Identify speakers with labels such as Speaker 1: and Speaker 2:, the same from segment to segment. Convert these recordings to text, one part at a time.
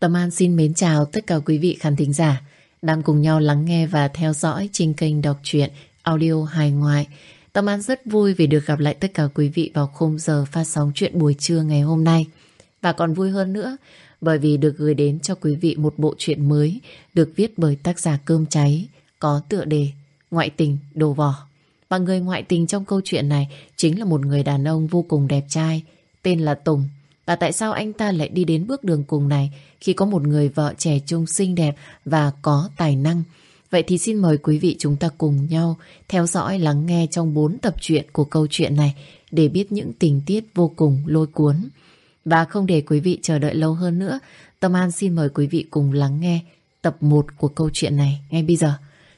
Speaker 1: Tâm An xin mến chào tất cả quý vị khán thính giả đang cùng nhau lắng nghe và theo dõi trên kênh đọc truyện audio hài ngoại. Tâm An rất vui vì được gặp lại tất cả quý vị vào khung giờ phát sóng chuyện buổi trưa ngày hôm nay. Và còn vui hơn nữa, bởi vì được gửi đến cho quý vị một bộ truyện mới được viết bởi tác giả Cơm Cháy, có tựa đề Ngoại tình đồ vỏ. Và người ngoại tình trong câu chuyện này chính là một người đàn ông vô cùng đẹp trai, tên là Tùng. Và tại sao anh ta lại đi đến bước đường cùng này khi có một người vợ trẻ trung xinh đẹp và có tài năng? Vậy thì xin mời quý vị chúng ta cùng nhau theo dõi lắng nghe trong 4 tập truyện của câu chuyện này để biết những tình tiết vô cùng lôi cuốn. Và không để quý vị chờ đợi lâu hơn nữa, Tâm An xin mời quý vị cùng lắng nghe tập 1 của câu chuyện này ngay bây giờ.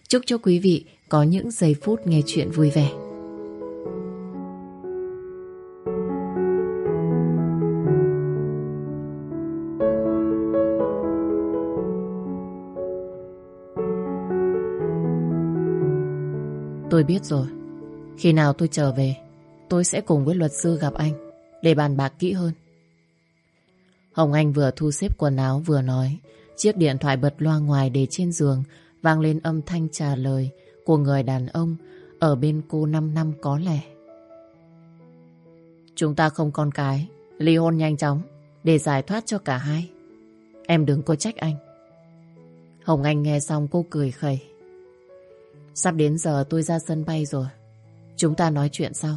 Speaker 1: Chúc cho quý vị có những giây phút nghe chuyện vui vẻ. Tôi biết rồi. Khi nào tôi trở về, tôi sẽ cùng với luật sư gặp anh để bàn bạc kỹ hơn. Hồng Anh vừa thu xếp quần áo vừa nói. Chiếc điện thoại bật loa ngoài để trên giường vang lên âm thanh trả lời của người đàn ông ở bên cô 5 năm có lẽ. Chúng ta không con cái, ly hôn nhanh chóng để giải thoát cho cả hai. Em đừng có trách anh. Hồng Anh nghe xong cô cười khẩy. Sắp đến giờ tôi ra sân bay rồi. Chúng ta nói chuyện sau.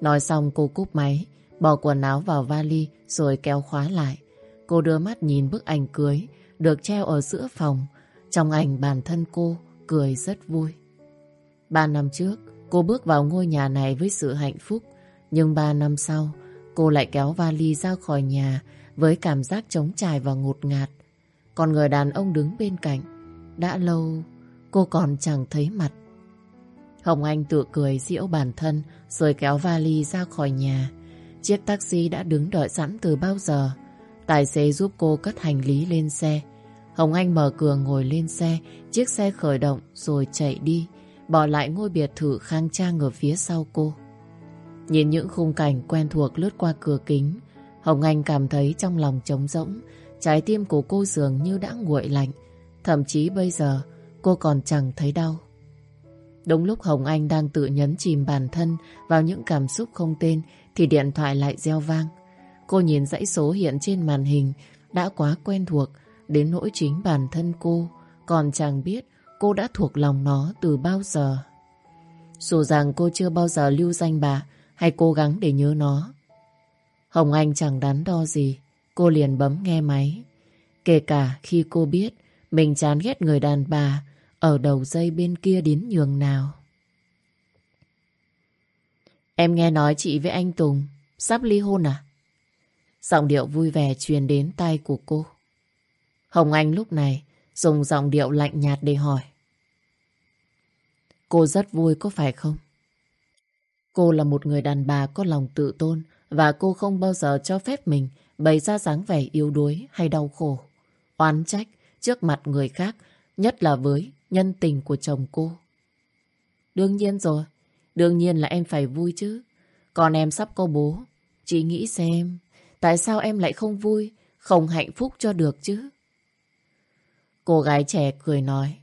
Speaker 1: Nói xong cô cúp máy, bỏ quần áo vào vali rồi kéo khóa lại. Cô đưa mắt nhìn bức ảnh cưới được treo ở giữa phòng. Trong ảnh bản thân cô cười rất vui. Ba năm trước, cô bước vào ngôi nhà này với sự hạnh phúc. Nhưng ba năm sau, cô lại kéo vali ra khỏi nhà với cảm giác trống trải và ngột ngạt. Còn người đàn ông đứng bên cạnh, đã lâu cô còn chẳng thấy mặt. Hồng Anh tự cười giễu bản thân rồi kéo vali ra khỏi nhà. Chiếc taxi đã đứng đợi sẵn từ bao giờ. Tài xế giúp cô cất hành lý lên xe. Hồng Anh mở cửa ngồi lên xe, chiếc xe khởi động rồi chạy đi, bỏ lại ngôi biệt thự khang trang ở phía sau cô. Nhìn những khung cảnh quen thuộc lướt qua cửa kính, Hồng Anh cảm thấy trong lòng trống rỗng, trái tim của cô dường như đã nguội lạnh. Thậm chí bây giờ cô còn chẳng thấy đau. Đúng lúc Hồng Anh đang tự nhấn chìm bản thân vào những cảm xúc không tên thì điện thoại lại reo vang. Cô nhìn dãy số hiện trên màn hình đã quá quen thuộc đến nỗi chính bản thân cô còn chẳng biết cô đã thuộc lòng nó từ bao giờ. Dù rằng cô chưa bao giờ lưu danh bà hay cố gắng để nhớ nó. Hồng Anh chẳng đắn đo gì, cô liền bấm nghe máy. Kể cả khi cô biết mình chán ghét người đàn bà ở đầu dây bên kia đến nhường nào. Em nghe nói chị với anh Tùng sắp ly hôn à? Giọng điệu vui vẻ truyền đến tai của cô. Hồng Anh lúc này dùng giọng điệu lạnh nhạt để hỏi. Cô rất vui có phải không? Cô là một người đàn bà có lòng tự tôn và cô không bao giờ cho phép mình bày ra dáng vẻ yếu đuối hay đau khổ, oán trách trước mặt người khác, nhất là với nhân tình của chồng cô. Đương nhiên rồi, đương nhiên là em phải vui chứ. Còn em sắp có bố, chị nghĩ xem, tại sao em lại không vui, không hạnh phúc cho được chứ? Cô gái trẻ cười nói.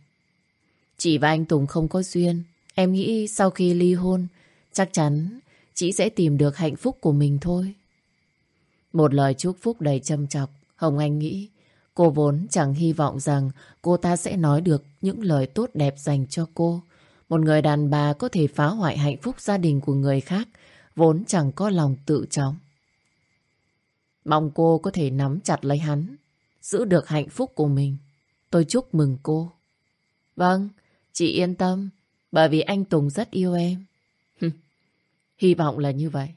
Speaker 1: Chị và anh Tùng không có duyên. Em nghĩ sau khi ly hôn, chắc chắn chị sẽ tìm được hạnh phúc của mình thôi. Một lời chúc phúc đầy châm chọc, Hồng Anh nghĩ cô vốn chẳng hy vọng rằng cô ta sẽ nói được những lời tốt đẹp dành cho cô. Một người đàn bà có thể phá hoại hạnh phúc gia đình của người khác, vốn chẳng có lòng tự trọng. Mong cô có thể nắm chặt lấy hắn, giữ được hạnh phúc của mình. Tôi chúc mừng cô. Vâng, chị yên tâm, bởi vì anh Tùng rất yêu em. Hy vọng là như vậy.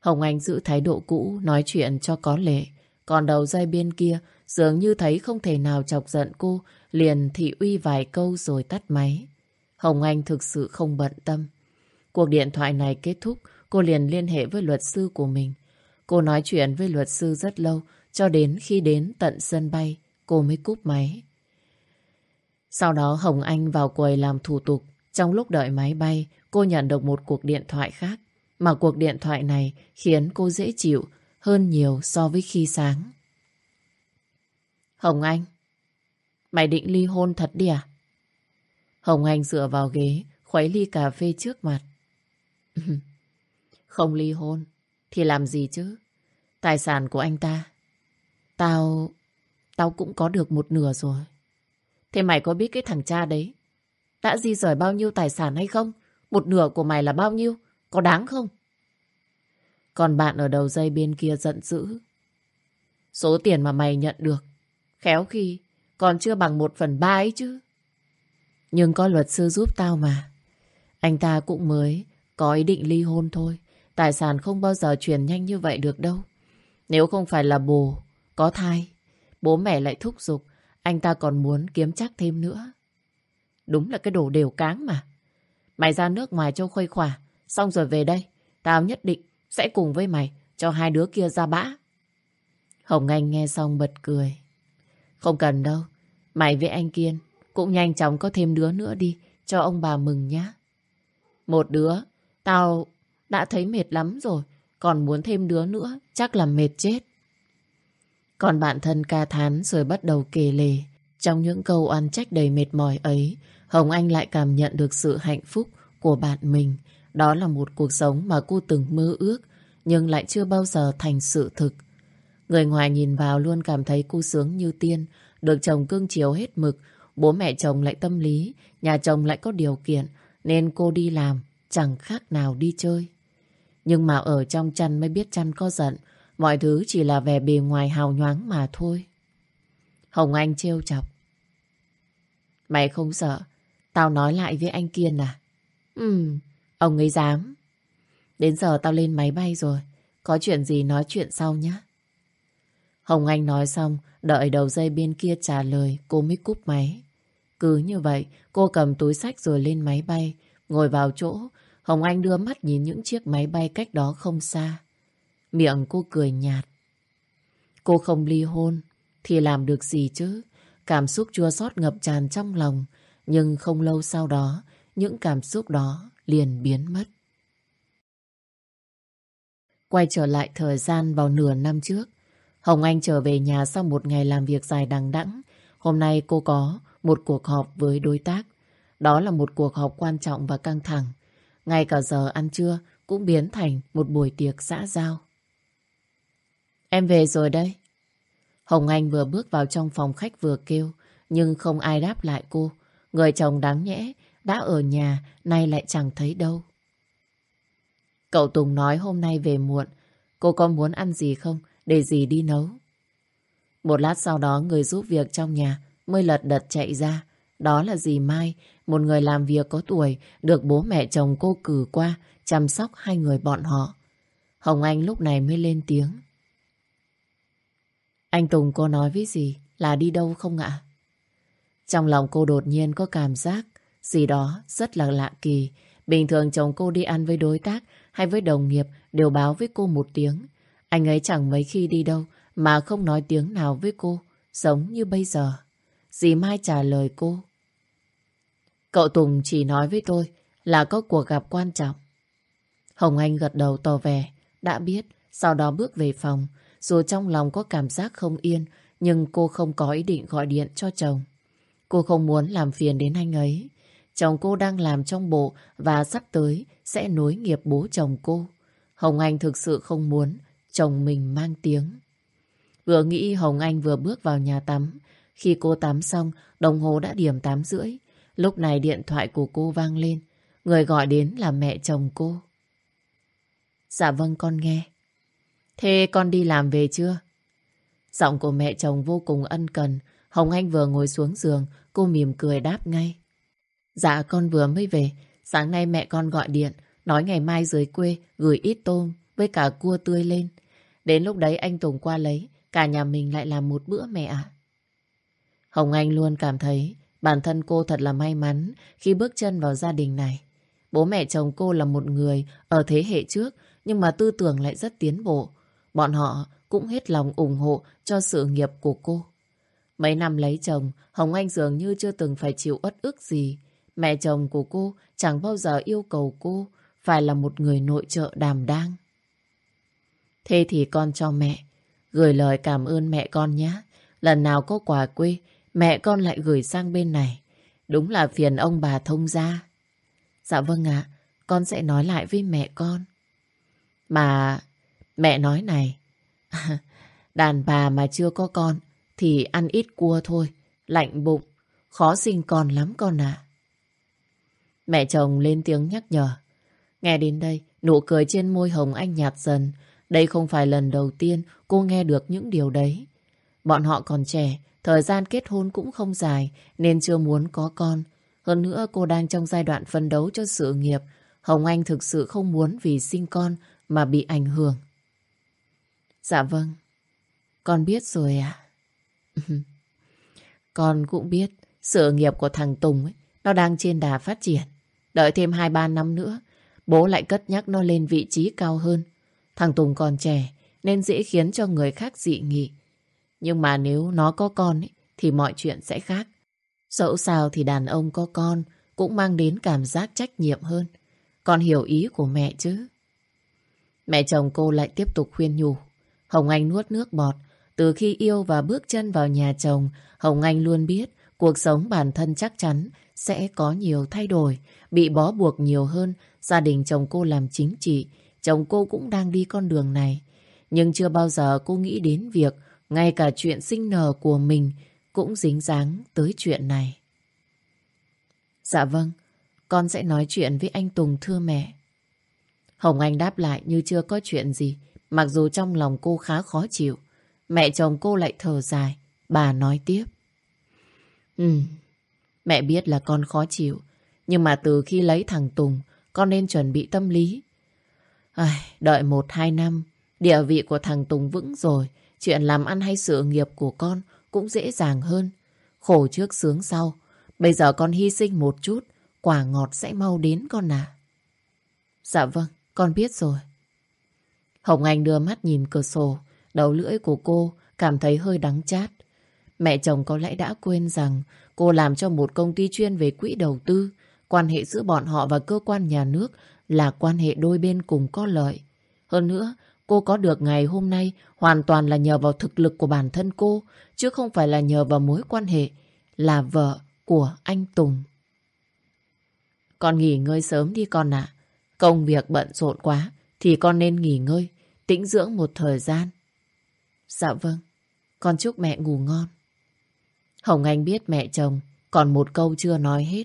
Speaker 1: Hồng Anh giữ thái độ cũ, nói chuyện cho có lệ. Còn đầu dây bên kia, dường như thấy không thể nào chọc giận cô, liền thị uy vài câu rồi tắt máy. Hồng Anh thực sự không bận tâm. Cuộc điện thoại này kết thúc, cô liền liên hệ với luật sư của mình. Cô nói chuyện với luật sư rất lâu, cho đến khi đến tận sân bay, cô mới cúp máy. Sau đó Hồng Anh vào quầy làm thủ tục. Trong lúc đợi máy bay, cô nhận được một cuộc điện thoại khác. Mà cuộc điện thoại này khiến cô dễ chịu hơn nhiều so với khi sáng. Hồng Anh, mày định ly hôn thật đi à? Hồng Anh dựa vào ghế, khuấy ly cà phê trước mặt. Không ly hôn, thì làm gì chứ? Tài sản của anh ta, tao, tao cũng có được một nửa rồi. Thế mày có biết cái thằng cha đấy đã di rời bao nhiêu tài sản hay không? Một nửa của mày là bao nhiêu? Có đáng không? Còn bạn ở đầu dây bên kia giận dữ. Số tiền mà mày nhận được, khéo khi còn chưa bằng một phần ba ấy chứ. Nhưng có luật sư giúp tao mà. Anh ta cũng mới có ý định ly hôn thôi. Tài sản không bao giờ chuyển nhanh như vậy được đâu. Nếu không phải là bồ, có thai, bố mẹ lại thúc giục, anh ta còn muốn kiếm chắc thêm nữa. Đúng là cái đồ đều cáng mà. Mày ra nước ngoài cho khuây khỏa, xong rồi về đây. Tao nhất định sẽ cùng với mày cho hai đứa kia ra bã. Hồng Anh nghe xong bật cười. Không cần đâu, mày với anh Kiên cũng nhanh chóng có thêm đứa nữa đi, cho ông bà mừng nhá. Một đứa, tao đã thấy mệt lắm rồi, còn muốn thêm đứa nữa, chắc là mệt chết. Còn bạn thân ca thán rồi bắt đầu kể lề. Trong những câu oan trách đầy mệt mỏi ấy, Hồng Anh lại cảm nhận được sự hạnh phúc của bạn mình. Đó là một cuộc sống mà cô từng mơ ước, nhưng lại chưa bao giờ thành sự thực. Người ngoài nhìn vào luôn cảm thấy cô sướng như tiên, được chồng cưng chiều hết mực, bố mẹ chồng lại tâm lý, nhà chồng lại có điều kiện, nên cô đi làm, chẳng khác nào đi chơi. Nhưng mà ở trong chăn mới biết chăn có giận, mọi thứ chỉ là vẻ bề ngoài hào nhoáng mà thôi. Hồng Anh trêu chọc. Mày không sợ, tao nói lại với anh Kiên à? Ừ, ông ấy dám. Đến giờ tao lên máy bay rồi, có chuyện gì nói chuyện sau nhé. Hồng Anh nói xong, đợi đầu dây bên kia trả lời, cô mới cúp máy. Cứ như vậy, cô cầm túi sách rồi lên máy bay, ngồi vào chỗ. Hồng Anh đưa mắt nhìn những chiếc máy bay cách đó không xa. Miệng cô cười nhạt. Cô không ly hôn, thì làm được gì chứ? Cảm xúc chua xót ngập tràn trong lòng. Nhưng không lâu sau đó, những cảm xúc đó liền biến mất. Quay trở lại thời gian vào nửa năm trước, Hồng Anh trở về nhà sau một ngày làm việc dài đằng đẵng. Hôm nay cô có một cuộc họp với đối tác. Đó là một cuộc họp quan trọng và căng thẳng. Ngay cả giờ ăn trưa cũng biến thành một buổi tiệc xã giao. Em về rồi đây. Hồng Anh vừa bước vào trong phòng khách vừa kêu, nhưng không ai đáp lại cô. Người chồng đáng nhẽ, đã ở nhà, nay lại chẳng thấy đâu. Cậu Tùng nói hôm nay về muộn, cô có muốn ăn gì không, để gì đi nấu. Một lát sau đó người giúp việc trong nhà mới lật đật chạy ra. Đó là dì Mai, một người làm việc có tuổi, được bố mẹ chồng cô cử qua, chăm sóc hai người bọn họ. Hồng Anh lúc này mới lên tiếng. Anh Tùng có nói với gì là đi đâu không ạ? Trong lòng cô đột nhiên có cảm giác gì đó rất là lạ kỳ. Bình thường chồng cô đi ăn với đối tác hay với đồng nghiệp đều báo với cô một tiếng. Anh ấy chẳng mấy khi đi đâu mà không nói tiếng nào với cô, giống như bây giờ. Dì Mai trả lời cô. Cậu Tùng chỉ nói với tôi là có cuộc gặp quan trọng. Hồng Anh gật đầu tỏ vẻ, đã biết, sau đó bước về phòng. Dù trong lòng có cảm giác không yên, nhưng cô không có ý định gọi điện cho chồng. Cô không muốn làm phiền đến anh ấy. Chồng cô đang làm trong bộ và sắp tới sẽ nối nghiệp bố chồng cô. Hồng Anh thực sự không muốn chồng mình mang tiếng. Vừa nghĩ Hồng Anh vừa bước vào nhà tắm. Khi cô tắm xong, đồng hồ đã điểm 8 rưỡi. Lúc này điện thoại của cô vang lên. Người gọi đến là mẹ chồng cô. Dạ vâng con nghe. Thế con đi làm về chưa? Giọng của mẹ chồng vô cùng ân cần. Hồng Anh vừa ngồi xuống giường, cô mỉm cười đáp ngay. Dạ con vừa mới về. Sáng nay mẹ con gọi điện, nói ngày mai dưới quê gửi ít tôm với cả cua tươi lên. Đến lúc đấy anh Tùng qua lấy, cả nhà mình lại làm một bữa mẹ ạ. Hồng Anh luôn cảm thấy bản thân cô thật là may mắn khi bước chân vào gia đình này. Bố mẹ chồng cô là một người ở thế hệ trước nhưng mà tư tưởng lại rất tiến bộ. Bọn họ cũng hết lòng ủng hộ cho sự nghiệp của cô. Mấy năm lấy chồng, Hồng Anh dường như chưa từng phải chịu uất ức gì. Mẹ chồng của cô chẳng bao giờ yêu cầu cô phải là một người nội trợ đàm đang. Thế thì con cho mẹ gửi lời cảm ơn mẹ con nhé. Lần nào có quà quê, mẹ con lại gửi sang bên này. Đúng là phiền ông bà thông gia. Dạ vâng ạ, con sẽ nói lại với mẹ con. Mà mẹ nói này, đàn bà mà chưa có con thì ăn ít cua thôi, lạnh bụng, khó sinh con lắm con ạ. Mẹ chồng lên tiếng nhắc nhở. Nghe đến đây, nụ cười trên môi Hồng Anh nhạt dần. Đây không phải lần đầu tiên cô nghe được những điều đấy. Bọn họ còn trẻ, thời gian kết hôn cũng không dài nên chưa muốn có con. Hơn nữa cô đang trong giai đoạn phân đấu cho sự nghiệp. Hồng Anh thực sự không muốn vì sinh con mà bị ảnh hưởng. Dạ vâng, con biết rồi ạ. con cũng biết sự nghiệp của thằng Tùng ấy, nó đang trên đà phát triển. Đợi thêm 2-3 năm nữa, bố lại cất nhắc nó lên vị trí cao hơn. Thằng Tùng còn trẻ nên dễ khiến cho người khác dị nghị. Nhưng mà nếu nó có con ấy, thì mọi chuyện sẽ khác. Dẫu sao thì đàn ông có con cũng mang đến cảm giác trách nhiệm hơn. Con hiểu ý của mẹ chứ? Mẹ chồng cô lại tiếp tục khuyên nhủ. Hồng Anh nuốt nước bọt. Từ khi yêu và bước chân vào nhà chồng, Hồng Anh luôn biết cuộc sống bản thân chắc chắn sẽ có nhiều thay đổi, bị bó buộc nhiều hơn. Gia đình chồng cô làm chính trị, chồng cô cũng đang đi con đường này. Nhưng chưa bao giờ cô nghĩ đến việc ngay cả chuyện sinh nở của mình cũng dính dáng tới chuyện này. Dạ vâng, con sẽ nói chuyện với anh Tùng thưa mẹ. Hồng Anh đáp lại như chưa có chuyện gì, mặc dù trong lòng cô khá khó chịu. Mẹ chồng cô lại thở dài, bà nói tiếp. Ừ, mẹ biết là con khó chịu, nhưng mà từ khi lấy thằng Tùng, con nên chuẩn bị tâm lý. Ai, đợi một hai năm, địa vị của thằng Tùng vững rồi, chuyện làm ăn hay sự nghiệp của con cũng dễ dàng hơn. Khổ trước sướng sau, bây giờ con hy sinh một chút, quả ngọt sẽ mau đến con à. Dạ vâng, con biết rồi. Hồng Anh đưa mắt nhìn cửa sổ, đầu lưỡi của cô cảm thấy hơi đắng chát. Mẹ chồng có lẽ đã quên rằng cô làm cho một công ty chuyên về quỹ đầu tư. Quan hệ giữa bọn họ và cơ quan nhà nước là quan hệ đôi bên cùng có lợi. Hơn nữa, cô có được ngày hôm nay hoàn toàn là nhờ vào thực lực của bản thân cô, chứ không phải là nhờ vào mối quan hệ là vợ của anh Tùng. Con nghỉ ngơi sớm đi con ạ. Công việc bận rộn quá thì con nên nghỉ ngơi, tĩnh dưỡng một thời gian. Dạ vâng, con chúc mẹ ngủ ngon. Hồng Anh biết mẹ chồng còn một câu chưa nói hết.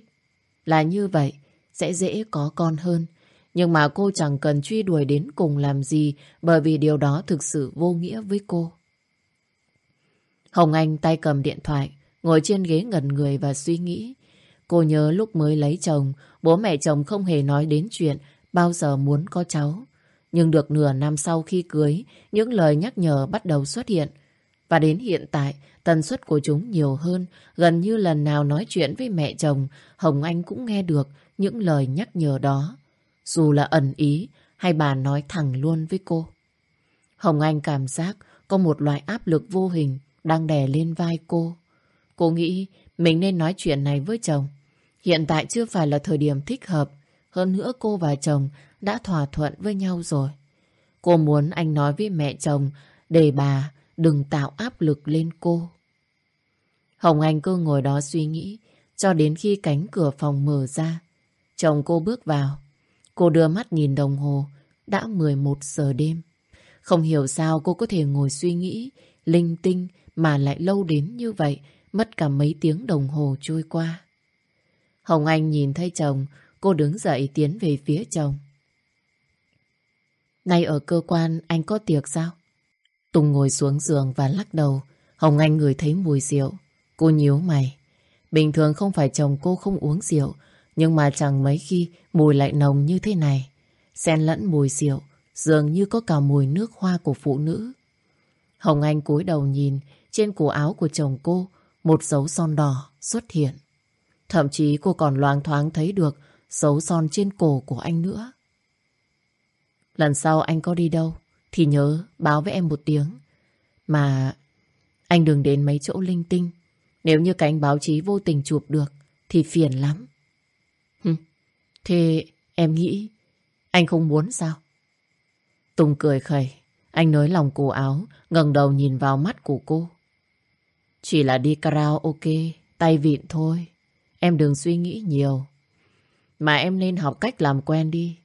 Speaker 1: Là như vậy, sẽ dễ có con hơn. Nhưng mà cô chẳng cần truy đuổi đến cùng làm gì bởi vì điều đó thực sự vô nghĩa với cô. Hồng Anh tay cầm điện thoại, ngồi trên ghế ngẩn người và suy nghĩ. Cô nhớ lúc mới lấy chồng, bố mẹ chồng không hề nói đến chuyện bao giờ muốn có cháu. Nhưng được nửa năm sau khi cưới, những lời nhắc nhở bắt đầu xuất hiện. Và đến hiện tại, tần suất của chúng nhiều hơn. Gần như lần nào nói chuyện với mẹ chồng, Hồng Anh cũng nghe được những lời nhắc nhở đó. Dù là ẩn ý hay bà nói thẳng luôn với cô. Hồng Anh cảm giác có một loại áp lực vô hình đang đè lên vai cô. Cô nghĩ mình nên nói chuyện này với chồng. Hiện tại chưa phải là thời điểm thích hợp. Hơn nữa cô và chồng đã thỏa thuận với nhau rồi. Cô muốn anh nói với mẹ chồng để bà đừng tạo áp lực lên cô. Hồng Anh cứ ngồi đó suy nghĩ, cho đến khi cánh cửa phòng mở ra. Chồng cô bước vào. Cô đưa mắt nhìn đồng hồ. Đã 11 giờ đêm. Không hiểu sao cô có thể ngồi suy nghĩ, linh tinh, mà lại lâu đến như vậy. Mất cả mấy tiếng đồng hồ trôi qua. Hồng Anh nhìn thấy chồng. Cô đứng dậy tiến về phía chồng. Nay ở cơ quan anh có tiệc sao? Tùng ngồi xuống giường và lắc đầu. Hồng Anh ngửi thấy mùi rượu. Cô nhíu mày. Bình thường không phải chồng cô không uống rượu. Nhưng mà chẳng mấy khi mùi lại nồng như thế này. Xen lẫn mùi rượu. Dường như có cả mùi nước hoa của phụ nữ. Hồng Anh cúi đầu nhìn, trên cổ áo của chồng cô, một dấu son đỏ xuất hiện. Thậm chí cô còn loáng thoáng thấy được dấu son trên cổ của anh nữa. Lần sau anh có đi đâu thì nhớ báo với em một tiếng. Mà anh đừng đến mấy chỗ linh tinh. Nếu như cánh báo chí vô tình chụp được thì phiền lắm. Hừ, thế em nghĩ anh không muốn sao? Tùng cười khẩy. Anh nới lòng cổ áo, ngẩng đầu nhìn vào mắt của cô. Chỉ là đi karaoke, tay vịn thôi. Em đừng suy nghĩ nhiều. Mà em nên học cách làm quen đi.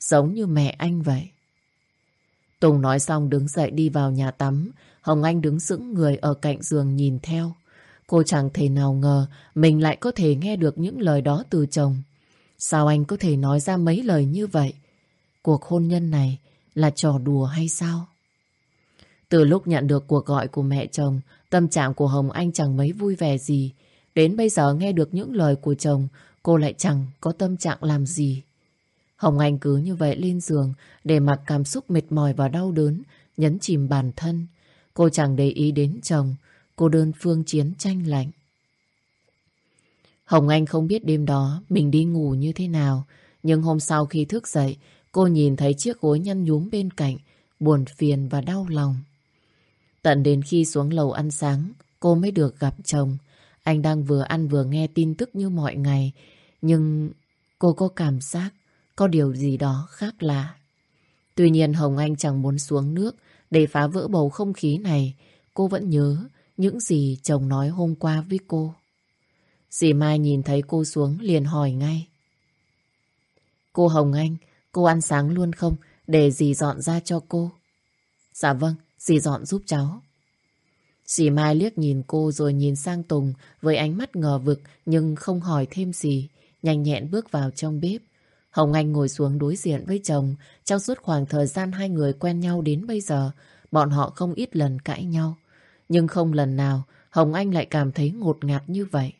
Speaker 1: Giống như mẹ anh vậy. Tùng nói xong đứng dậy đi vào nhà tắm. Hồng Anh đứng sững người ở cạnh giường nhìn theo. Cô chẳng thể nào ngờ mình lại có thể nghe được những lời đó từ chồng. Sao anh có thể nói ra mấy lời như vậy? Cuộc hôn nhân này là trò đùa hay sao? Từ lúc nhận được cuộc gọi của mẹ chồng, tâm trạng của Hồng Anh chẳng mấy vui vẻ gì. Đến bây giờ nghe được những lời của chồng, cô lại chẳng có tâm trạng làm gì. Hồng Anh cứ như vậy lên giường để mặc cảm xúc mệt mỏi và đau đớn, nhấn chìm bản thân. Cô chẳng để ý đến chồng, cô đơn phương chiến tranh lạnh. Hồng Anh không biết đêm đó mình đi ngủ như thế nào, nhưng hôm sau khi thức dậy, cô nhìn thấy chiếc gối nhăn nhúm bên cạnh, buồn phiền và đau lòng. Tận đến khi xuống lầu ăn sáng, cô mới được gặp chồng. Anh đang vừa ăn vừa nghe tin tức như mọi ngày, nhưng cô có cảm giác có điều gì đó khác lạ. Tuy nhiên Hồng Anh chẳng muốn xuống nước để phá vỡ bầu không khí này. Cô vẫn nhớ những gì chồng nói hôm qua với cô. Dì Mai nhìn thấy cô xuống liền hỏi ngay. Cô Hồng Anh, cô ăn sáng luôn không? Để dì dọn ra cho cô. Dạ vâng, dì dọn giúp cháu. Dì Mai liếc nhìn cô rồi nhìn sang Tùng với ánh mắt ngờ vực nhưng không hỏi thêm gì. Nhanh nhẹn bước vào trong bếp. Hồng Anh ngồi xuống đối diện với chồng. Trong suốt khoảng thời gian hai người quen nhau đến bây giờ, bọn họ không ít lần cãi nhau. Nhưng không lần nào Hồng Anh lại cảm thấy ngột ngạt như vậy.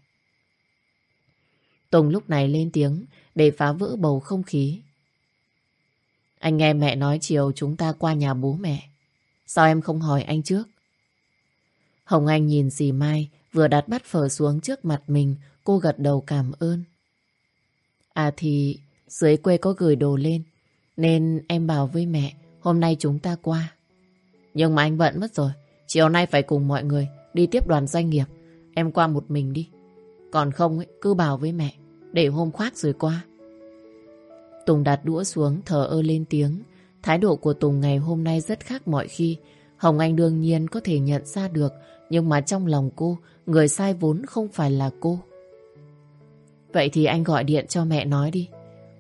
Speaker 1: Tùng lúc này lên tiếng để phá vỡ bầu không khí. Anh nghe mẹ nói chiều chúng ta qua nhà bố mẹ. Sao em không hỏi anh trước? Hồng Anh nhìn dì Mai vừa đặt bát phở xuống trước mặt mình, cô gật đầu cảm ơn. À thì dưới quê có gửi đồ lên, nên em bảo với mẹ hôm nay chúng ta qua. Nhưng mà anh bận mất rồi, chiều nay phải cùng mọi người đi tiếp đoàn doanh nghiệp. Em qua một mình đi. Còn không ấy, cứ bảo với mẹ, để hôm khoác rồi qua. Tùng đặt đũa xuống thở ơ lên tiếng. Thái độ của Tùng ngày hôm nay rất khác mọi khi. Hồng Anh đương nhiên có thể nhận ra được, nhưng mà trong lòng cô, người sai vốn không phải là cô. Vậy thì anh gọi điện cho mẹ nói đi.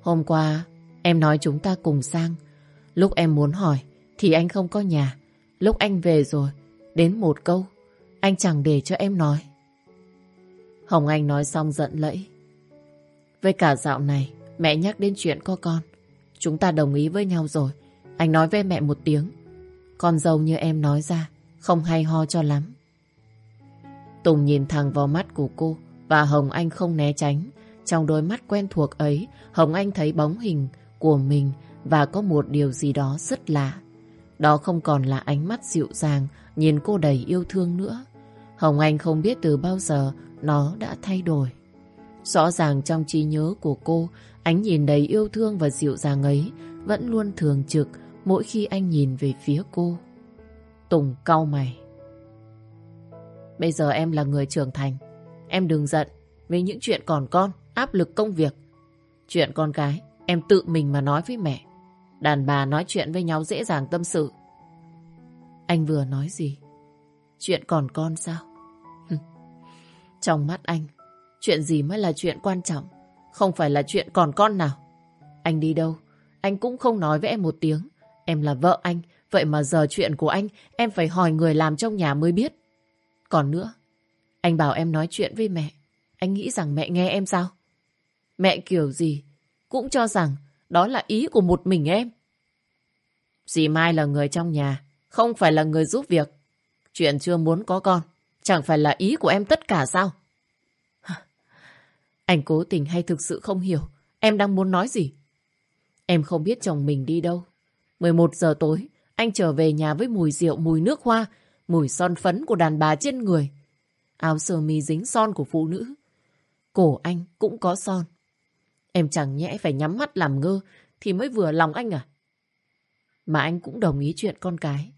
Speaker 1: Hôm qua, em nói chúng ta cùng sang. Lúc em muốn hỏi, thì anh không có nhà. Lúc anh về rồi, đến một câu, anh chẳng để cho em nói. Hồng Anh nói xong giận lẫy. Với cả dạo này, mẹ nhắc đến chuyện có con. Chúng ta đồng ý với nhau rồi. Anh nói với mẹ một tiếng. Con dâu như em nói ra, không hay ho cho lắm. Tùng nhìn thẳng vào mắt của cô và Hồng Anh không né tránh. Trong đôi mắt quen thuộc ấy, Hồng Anh thấy bóng hình của mình và có một điều gì đó rất lạ. Đó không còn là ánh mắt dịu dàng, nhìn cô đầy yêu thương nữa. Hồng Anh không biết từ bao giờ nó đã thay đổi. Rõ ràng trong trí nhớ của cô, ánh nhìn đầy yêu thương và dịu dàng ấy vẫn luôn thường trực mỗi khi anh nhìn về phía cô. Tùng cau mày. Bây giờ em là người trưởng thành. Em đừng giận vì những chuyện còn con, áp lực công việc. Chuyện con cái, em tự mình mà nói với mẹ. Đàn bà nói chuyện với nhau dễ dàng tâm sự. Anh vừa nói gì? Chuyện còn con sao? Trong mắt anh, chuyện gì mới là chuyện quan trọng, không phải là chuyện còn con nào. Anh đi đâu, anh cũng không nói với em một tiếng. Em là vợ anh, vậy mà giờ chuyện của anh em phải hỏi người làm trong nhà mới biết. Còn nữa, anh bảo em nói chuyện với mẹ. Anh nghĩ rằng mẹ nghe em sao? Mẹ kiểu gì cũng cho rằng đó là ý của một mình em. Dì Mai là người trong nhà, không phải là người giúp việc. Chuyện chưa muốn có con, chẳng phải là ý của em tất cả sao? Anh cố tình hay thực sự không hiểu em đang muốn nói gì? Em không biết chồng mình đi đâu. 11 giờ tối, anh trở về nhà với mùi rượu, mùi nước hoa, mùi son phấn của đàn bà trên người. Áo sơ mi dính son của phụ nữ. Cổ anh cũng có son. Em chẳng nhẽ phải nhắm mắt làm ngơ thì mới vừa lòng anh à? Mà anh cũng đồng ý chuyện con cái.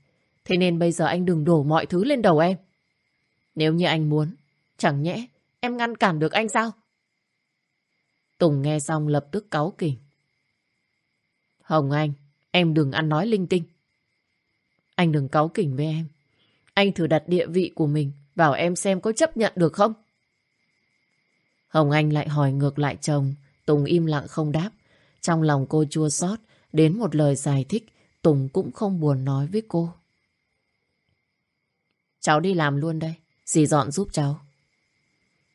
Speaker 1: Thế nên bây giờ anh đừng đổ mọi thứ lên đầu em. Nếu như anh muốn, chẳng nhẽ em ngăn cản được anh sao? Tùng nghe xong lập tức cáu kỉnh. Hồng Anh, em đừng ăn nói linh tinh. Anh đừng cáu kỉnh với em. Anh thử đặt địa vị của mình vào em xem có chấp nhận được không? Hồng Anh lại hỏi ngược lại chồng. Tùng im lặng không đáp. Trong lòng cô chua xót đến một lời giải thích, Tùng cũng không buồn nói với cô. Cháu đi làm luôn đây, dì dọn giúp cháu.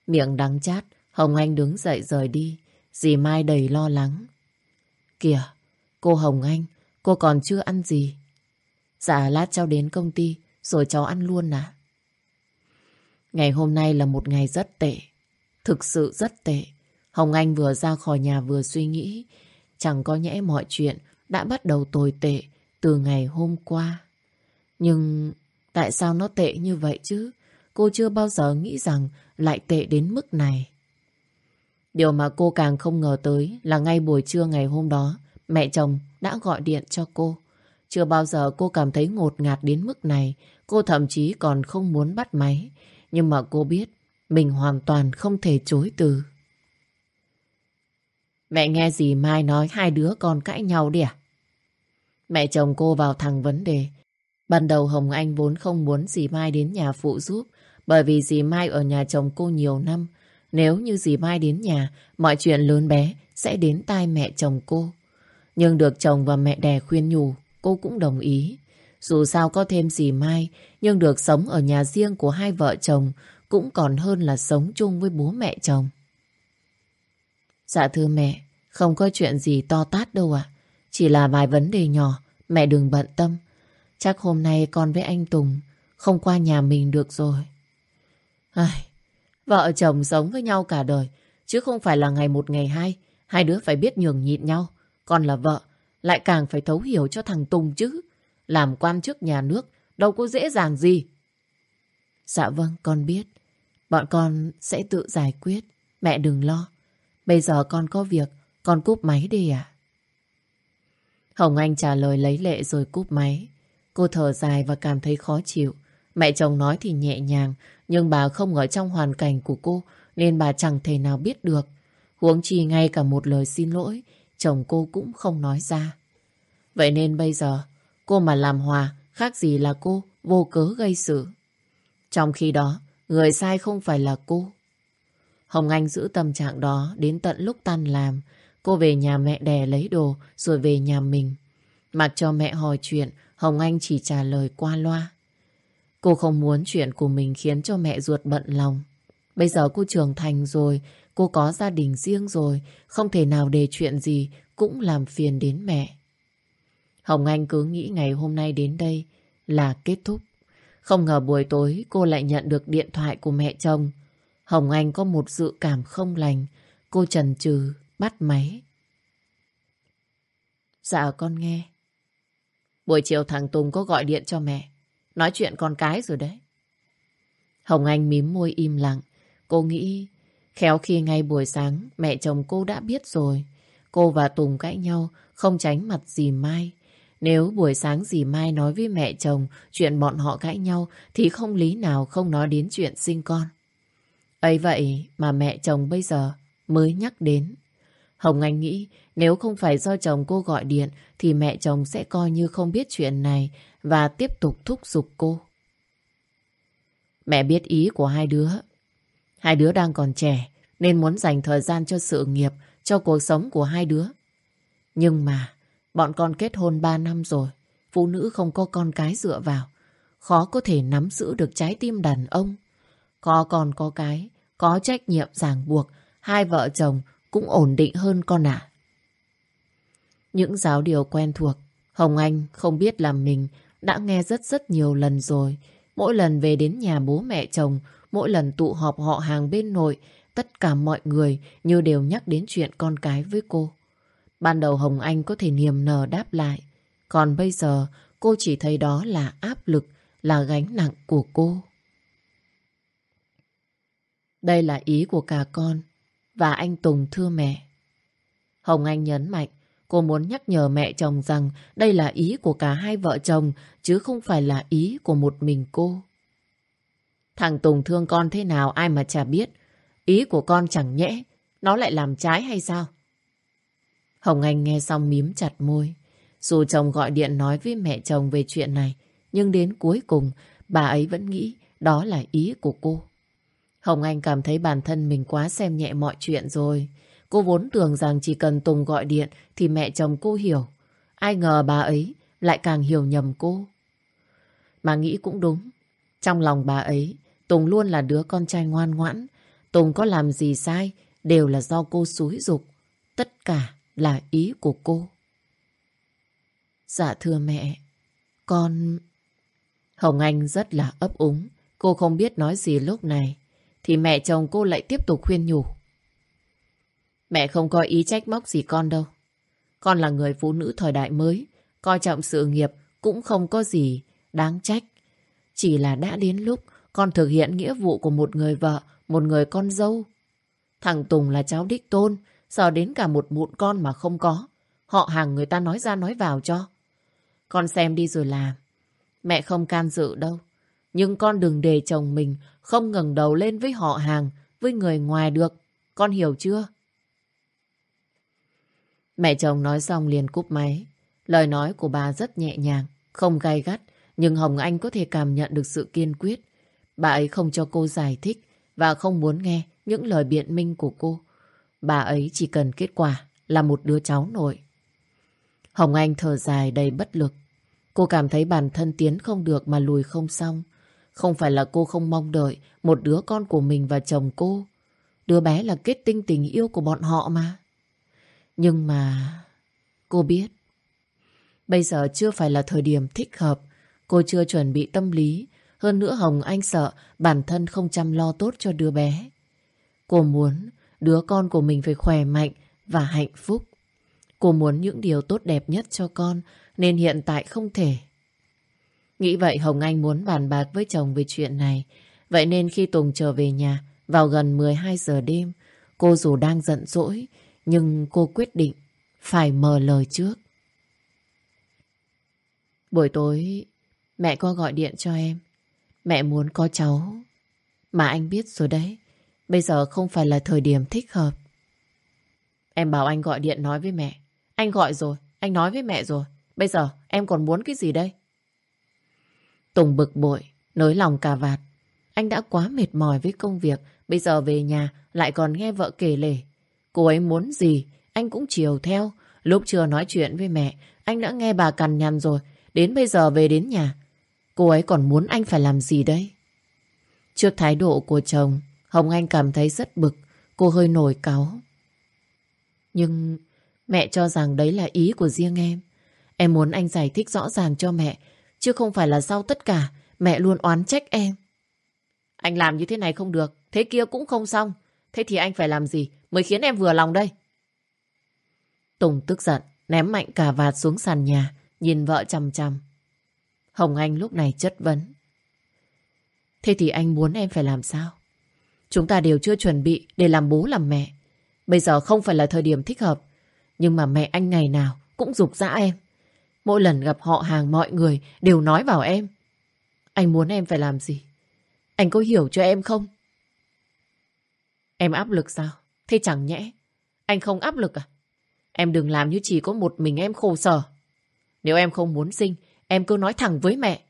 Speaker 1: Miệng đắng chát, Hồng Anh đứng dậy rời đi, dì Mai đầy lo lắng. Kìa, cô Hồng Anh, cô còn chưa ăn gì. Dạ lát cháu đến công ty, rồi cháu ăn luôn à. Ngày hôm nay là một ngày rất tệ, thực sự rất tệ. Hồng Anh vừa ra khỏi nhà vừa suy nghĩ, chẳng có nhẽ mọi chuyện đã bắt đầu tồi tệ từ ngày hôm qua. Nhưng tại sao nó tệ như vậy chứ? Cô chưa bao giờ nghĩ rằng lại tệ đến mức này. Điều mà cô càng không ngờ tới là ngay buổi trưa ngày hôm đó, mẹ chồng đã gọi điện cho cô. Chưa bao giờ cô cảm thấy ngột ngạt đến mức này, cô thậm chí còn không muốn bắt máy. Nhưng mà cô biết mình hoàn toàn không thể chối từ. Mẹ nghe gì Mai nói hai đứa con cãi nhau đi à? Mẹ chồng cô vào thẳng vấn đề. Ban đầu Hồng Anh vốn không muốn dì Mai đến nhà phụ giúp bởi vì dì Mai ở nhà chồng cô nhiều năm. Nếu như dì Mai đến nhà, mọi chuyện lớn bé sẽ đến tai mẹ chồng cô. Nhưng được chồng và mẹ đẻ khuyên nhủ, cô cũng đồng ý. Dù sao có thêm dì Mai, nhưng được sống ở nhà riêng của hai vợ chồng cũng còn hơn là sống chung với bố mẹ chồng. Dạ thưa mẹ, không có chuyện gì to tát đâu ạ. Chỉ là vài vấn đề nhỏ, mẹ đừng bận tâm. Chắc hôm nay con với anh Tùng không qua nhà mình được rồi. Ai, vợ chồng sống với nhau cả đời, chứ không phải là ngày một ngày hai. Hai đứa phải biết nhường nhịn nhau. Con là vợ, lại càng phải thấu hiểu cho thằng Tùng chứ. Làm quan chức nhà nước, đâu có dễ dàng gì. Dạ vâng, con biết. Bọn con sẽ tự giải quyết. Mẹ đừng lo. Bây giờ con có việc, con cúp máy đi à? Hồng Anh trả lời lấy lệ rồi cúp máy. Cô thở dài và cảm thấy khó chịu. Mẹ chồng nói thì nhẹ nhàng, nhưng bà không ở trong hoàn cảnh của cô, nên bà chẳng thể nào biết được. Huống chi ngay cả một lời xin lỗi, chồng cô cũng không nói ra. Vậy nên bây giờ, cô mà làm hòa, khác gì là cô vô cớ gây sự. Trong khi đó, người sai không phải là cô. Hồng Anh giữ tâm trạng đó đến tận lúc tan làm. Cô về nhà mẹ đẻ lấy đồ rồi về nhà mình. Mặc cho mẹ hỏi chuyện, Hồng Anh chỉ trả lời qua loa. Cô không muốn chuyện của mình khiến cho mẹ ruột bận lòng. Bây giờ cô trưởng thành rồi, cô có gia đình riêng rồi, không thể nào để chuyện gì cũng làm phiền đến mẹ. Hồng Anh cứ nghĩ ngày hôm nay đến đây là kết thúc. Không ngờ buổi tối cô lại nhận được điện thoại của mẹ chồng. Hồng Anh có một dự cảm không lành. Cô chần chừ bắt máy. Dạ con nghe. Buổi chiều thằng Tùng có gọi điện cho mẹ. Nói chuyện con cái rồi đấy. Hồng Anh mím môi im lặng. Cô nghĩ, khéo khi ngay buổi sáng, mẹ chồng cô đã biết rồi. Cô và Tùng cãi nhau, không tránh mặt dì Mai. Nếu buổi sáng dì Mai nói với mẹ chồng chuyện bọn họ cãi nhau, thì không lý nào không nói đến chuyện sinh con. ấy vậy mà mẹ chồng bây giờ mới nhắc đến. Hồng Anh nghĩ nếu không phải do chồng cô gọi điện thì mẹ chồng sẽ coi như không biết chuyện này và tiếp tục thúc giục cô. Mẹ biết ý của hai đứa. Hai đứa đang còn trẻ nên muốn dành thời gian cho sự nghiệp, cho cuộc sống của hai đứa. Nhưng mà bọn con kết hôn ba năm rồi, phụ nữ không có con cái dựa vào, khó có thể nắm giữ được trái tim đàn ông. Có con có cái, có trách nhiệm ràng buộc, hai vợ chồng cũng ổn định hơn con ạ. Những giáo điều quen thuộc, Hồng Anh không biết là mình đã nghe rất rất nhiều lần rồi. Mỗi lần về đến nhà bố mẹ chồng, mỗi lần tụ họp họ hàng bên nội, tất cả mọi người như đều nhắc đến chuyện con cái với cô. Ban đầu Hồng Anh có thể niềm nở đáp lại, còn bây giờ cô chỉ thấy đó là áp lực, là gánh nặng của cô. Đây là ý của cả con và anh Tùng thưa mẹ. Hồng Anh nhấn mạnh, cô muốn nhắc nhở mẹ chồng rằng đây là ý của cả hai vợ chồng, chứ không phải là ý của một mình cô. Thằng Tùng thương con thế nào ai mà chả biết. Ý của con chẳng nhẽ, nó lại làm trái hay sao? Hồng Anh nghe xong mím chặt môi. Dù chồng gọi điện nói với mẹ chồng về chuyện này, nhưng đến cuối cùng bà ấy vẫn nghĩ đó là ý của cô. Hồng Anh cảm thấy bản thân mình quá xem nhẹ mọi chuyện rồi. Cô vốn tưởng rằng chỉ cần Tùng gọi điện thì mẹ chồng cô hiểu. Ai ngờ bà ấy lại càng hiểu nhầm cô. Mà nghĩ cũng đúng. Trong lòng bà ấy, Tùng luôn là đứa con trai ngoan ngoãn. Tùng có làm gì sai đều là do cô xúi dục. Tất cả là ý của cô. Dạ thưa mẹ, con... Hồng Anh rất là ấp úng. Cô không biết nói gì lúc này. Thì mẹ chồng cô lại tiếp tục khuyên nhủ. Mẹ không có ý trách móc gì con đâu. Con là người phụ nữ thời đại mới. Coi trọng sự nghiệp cũng không có gì đáng trách. Chỉ là đã đến lúc con thực hiện nghĩa vụ của một người vợ, một người con dâu. Thằng Tùng là cháu đích tôn, sợ đến cả một mụn con mà không có. Họ hàng người ta nói ra nói vào cho. Con xem đi rồi làm. Mẹ không can dự đâu. Nhưng con đừng để chồng mình không ngẩng đầu lên với họ hàng, với người ngoài được. Con hiểu chưa? Mẹ chồng nói xong liền cúp máy. Lời nói của bà rất nhẹ nhàng, không gay gắt, nhưng Hồng Anh có thể cảm nhận được sự kiên quyết. Bà ấy không cho cô giải thích và không muốn nghe những lời biện minh của cô. Bà ấy chỉ cần kết quả là một đứa cháu nội. Hồng Anh thở dài đầy bất lực. Cô cảm thấy bản thân tiến không được mà lùi không xong. Không phải là cô không mong đợi một đứa con của mình và chồng cô. Đứa bé là kết tinh tình yêu của bọn họ mà. Nhưng mà... Cô biết. Bây giờ chưa phải là thời điểm thích hợp. Cô chưa chuẩn bị tâm lý. Hơn nữa Hồng Anh sợ bản thân không chăm lo tốt cho đứa bé. Cô muốn đứa con của mình phải khỏe mạnh và hạnh phúc. Cô muốn những điều tốt đẹp nhất cho con, nên hiện tại không thể. Nghĩ vậy Hồng Anh muốn bàn bạc với chồng về chuyện này. Vậy nên khi Tùng trở về nhà vào gần 12 giờ đêm, cô dù đang giận dỗi nhưng cô quyết định phải mở lời trước. Buổi tối mẹ có gọi điện cho em. Mẹ muốn có cháu. Mà anh biết rồi đấy. Bây giờ không phải là thời điểm thích hợp. Em bảo anh gọi điện nói với mẹ. Anh gọi rồi, anh nói với mẹ rồi. Bây giờ em còn muốn cái gì đây? Tùng bực bội, nới lòng cà vạt. Anh đã quá mệt mỏi với công việc, bây giờ về nhà lại còn nghe vợ kể lể. Cô ấy muốn gì, anh cũng chiều theo. Lúc chưa nói chuyện với mẹ, anh đã nghe bà cằn nhằn rồi. Đến bây giờ về đến nhà, cô ấy còn muốn anh phải làm gì đây? Trước thái độ của chồng, Hồng Anh cảm thấy rất bực. Cô hơi nổi cáu. Nhưng mẹ cho rằng đấy là ý của riêng em. Em muốn anh giải thích rõ ràng cho mẹ, chứ không phải là sau tất cả mẹ luôn oán trách em. Anh làm như thế này không được, thế kia cũng không xong. Thế thì anh phải làm gì mới khiến em vừa lòng đây? Tùng tức giận, ném mạnh cả vạt xuống sàn nhà, nhìn vợ chằm chằm. Hồng Anh lúc này chất vấn. Thế thì anh muốn em phải làm sao? Chúng ta đều chưa chuẩn bị để làm bố làm mẹ. Bây giờ không phải là thời điểm thích hợp. Nhưng mà mẹ anh ngày nào cũng dục dã em. Mỗi lần gặp họ hàng mọi người đều nói vào em. Anh muốn em phải làm gì? Anh có hiểu cho em không? Em áp lực sao? Thế chẳng nhẽ. Anh không áp lực à? Em đừng làm như chỉ có một mình em khổ sở. Nếu em không muốn sinh, em cứ nói thẳng với mẹ.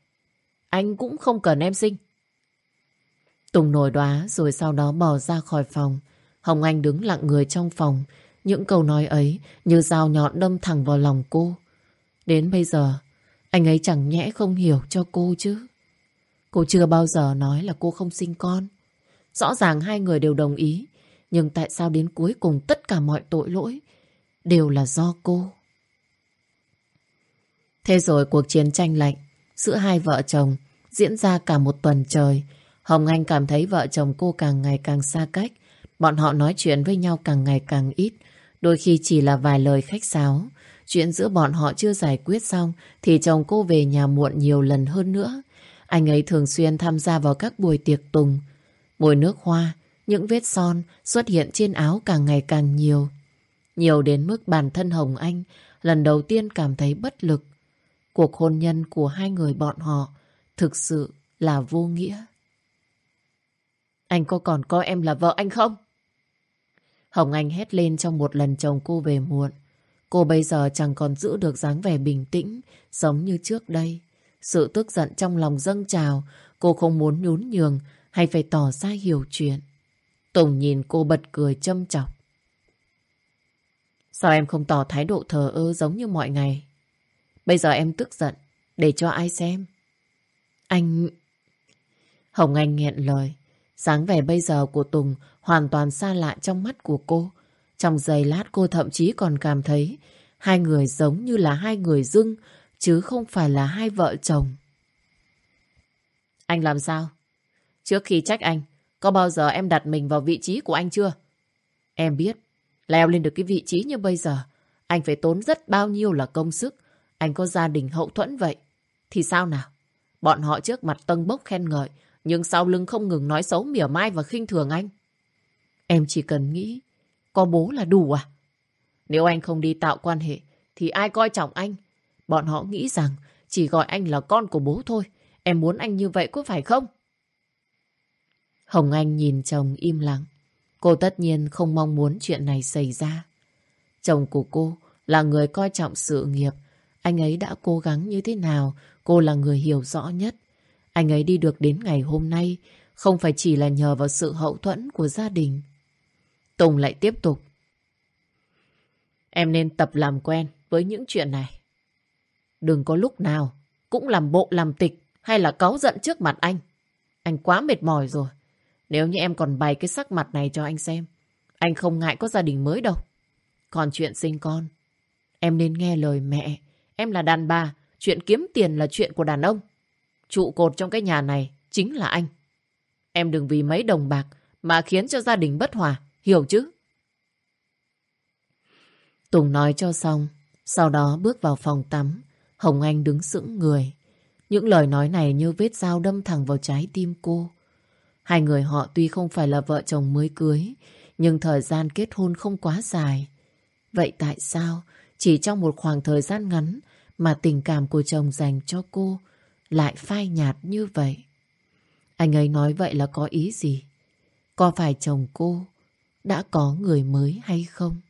Speaker 1: Anh cũng không cần em sinh. Tùng nổi đoá rồi sau đó bỏ ra khỏi phòng. Hồng Anh đứng lặng người trong phòng. Những câu nói ấy như dao nhọn đâm thẳng vào lòng cô. Đến bây giờ, anh ấy chẳng nhẽ không hiểu cho cô chứ. Cô chưa bao giờ nói là cô không sinh con. Rõ ràng hai người đều đồng ý. Nhưng tại sao đến cuối cùng tất cả mọi tội lỗi đều là do cô? Thế rồi cuộc chiến tranh lạnh giữa hai vợ chồng diễn ra cả một tuần trời. Hồng Anh cảm thấy vợ chồng cô càng ngày càng xa cách. Bọn họ nói chuyện với nhau càng ngày càng ít. Đôi khi chỉ là vài lời khách sáo. Chuyện giữa bọn họ chưa giải quyết xong thì chồng cô về nhà muộn nhiều lần hơn nữa. Anh ấy thường xuyên tham gia vào các buổi tiệc tùng. Mùi nước hoa, những vết son xuất hiện trên áo càng ngày càng nhiều. Nhiều đến mức bản thân Hồng Anh lần đầu tiên cảm thấy bất lực. Cuộc hôn nhân của hai người bọn họ thực sự là vô nghĩa. Anh có còn coi em là vợ anh không? Hồng Anh hét lên trong một lần chồng cô về muộn. Cô bây giờ chẳng còn giữ được dáng vẻ bình tĩnh giống như trước đây. Sự tức giận trong lòng dâng trào, cô không muốn nhún nhường hay phải tỏ ra hiểu chuyện. Tùng nhìn cô bật cười châm chọc. Sao em không tỏ thái độ thờ ơ giống như mọi ngày? Bây giờ em tức giận, để cho ai xem? Anh... Hồng Anh nghẹn lời. Sáng vẻ bây giờ của Tùng hoàn toàn xa lạ trong mắt của cô. Trong giây lát cô thậm chí còn cảm thấy hai người giống như là hai người dưng, chứ không phải là hai vợ chồng. Anh làm sao? Trước khi trách anh, có bao giờ em đặt mình vào vị trí của anh chưa? Em biết, leo lên được cái vị trí như bây giờ, anh phải tốn rất bao nhiêu là công sức. Anh có gia đình hậu thuẫn vậy. Thì sao nào? Bọn họ trước mặt tân bốc khen ngợi, nhưng sau lưng không ngừng nói xấu mỉa mai và khinh thường anh. Em chỉ cần nghĩ, có bố là đủ à? Nếu anh không đi tạo quan hệ, thì ai coi trọng anh? Bọn họ nghĩ rằng chỉ gọi anh là con của bố thôi. Em muốn anh như vậy có phải không? Hồng Anh nhìn chồng im lặng. Cô tất nhiên không mong muốn chuyện này xảy ra. Chồng của cô là người coi trọng sự nghiệp. Anh ấy đã cố gắng như thế nào, cô là người hiểu rõ nhất. Anh ấy đi được đến ngày hôm nay không phải chỉ là nhờ vào sự hậu thuẫn của gia đình. Tùng lại tiếp tục. Em nên tập làm quen với những chuyện này. Đừng có lúc nào cũng làm bộ làm tịch hay là cáu giận trước mặt anh. Anh quá mệt mỏi rồi. Nếu như em còn bày cái sắc mặt này cho anh xem, anh không ngại có gia đình mới đâu. Còn chuyện sinh con, em nên nghe lời mẹ. Em là đàn bà, chuyện kiếm tiền là chuyện của đàn ông. Trụ cột trong cái nhà này chính là anh. Em đừng vì mấy đồng bạc mà khiến cho gia đình bất hòa, hiểu chứ? Tùng nói cho xong, sau đó bước vào phòng tắm. Hồng Anh đứng sững người. Những lời nói này như vết dao đâm thẳng vào trái tim cô. Hai người họ tuy không phải là vợ chồng mới cưới, nhưng thời gian kết hôn không quá dài. Vậy tại sao chỉ trong một khoảng thời gian ngắn mà tình cảm của chồng dành cho cô lại phai nhạt như vậy? Anh ấy nói vậy là có ý gì? Có phải chồng cô đã có người mới hay không?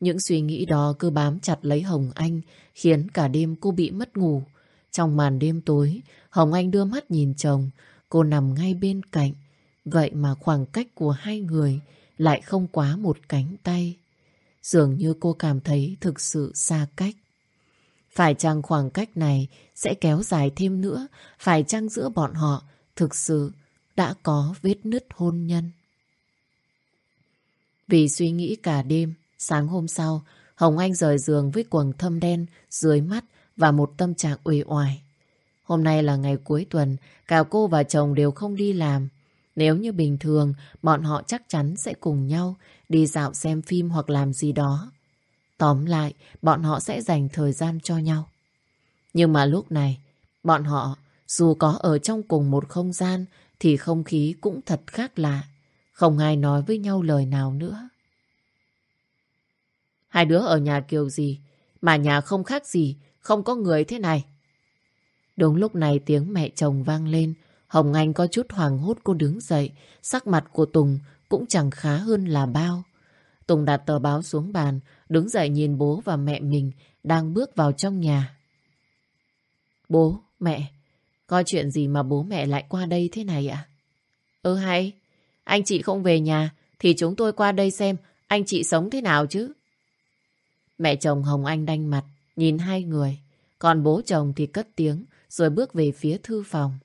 Speaker 1: Những suy nghĩ đó cứ bám chặt lấy Hồng Anh khiến cả đêm cô bị mất ngủ. Trong màn đêm tối, Hồng Anh đưa mắt nhìn chồng, cô nằm ngay bên cạnh. Vậy mà khoảng cách của hai người lại không quá một cánh tay. Dường như cô cảm thấy thực sự xa cách. Phải chăng khoảng cách này sẽ kéo dài thêm nữa? Phải chăng giữa bọn họ thực sự đã có vết nứt hôn nhân? Vì suy nghĩ cả đêm, sáng hôm sau, Hồng Anh rời giường với quần thâm đen dưới mắt và một tâm trạng uể oải. Hôm nay là ngày cuối tuần, cả cô và chồng đều không đi làm. Nếu như bình thường, bọn họ chắc chắn sẽ cùng nhau đi dạo xem phim hoặc làm gì đó. Tóm lại, bọn họ sẽ dành thời gian cho nhau. Nhưng mà lúc này, bọn họ dù có ở trong cùng một không gian thì không khí cũng thật khác lạ. Không ai nói với nhau lời nào nữa. Hai đứa ở nhà kiểu gì mà nhà không khác gì, không có người thế này. Đúng lúc này tiếng mẹ chồng vang lên, Hồng Anh có chút hoàng hốt cô đứng dậy, sắc mặt của Tùng cũng chẳng khá hơn là bao. Tùng đặt tờ báo xuống bàn, đứng dậy nhìn bố và mẹ mình đang bước vào trong nhà. Bố, mẹ, có chuyện gì mà bố mẹ lại qua đây thế này ạ? Ừ hay, anh chị không về nhà thì chúng tôi qua đây xem anh chị sống thế nào chứ. Mẹ chồng Hồng Anh đanh mặt, nhìn hai người. Còn bố chồng thì cất tiếng, rồi bước về phía thư phòng.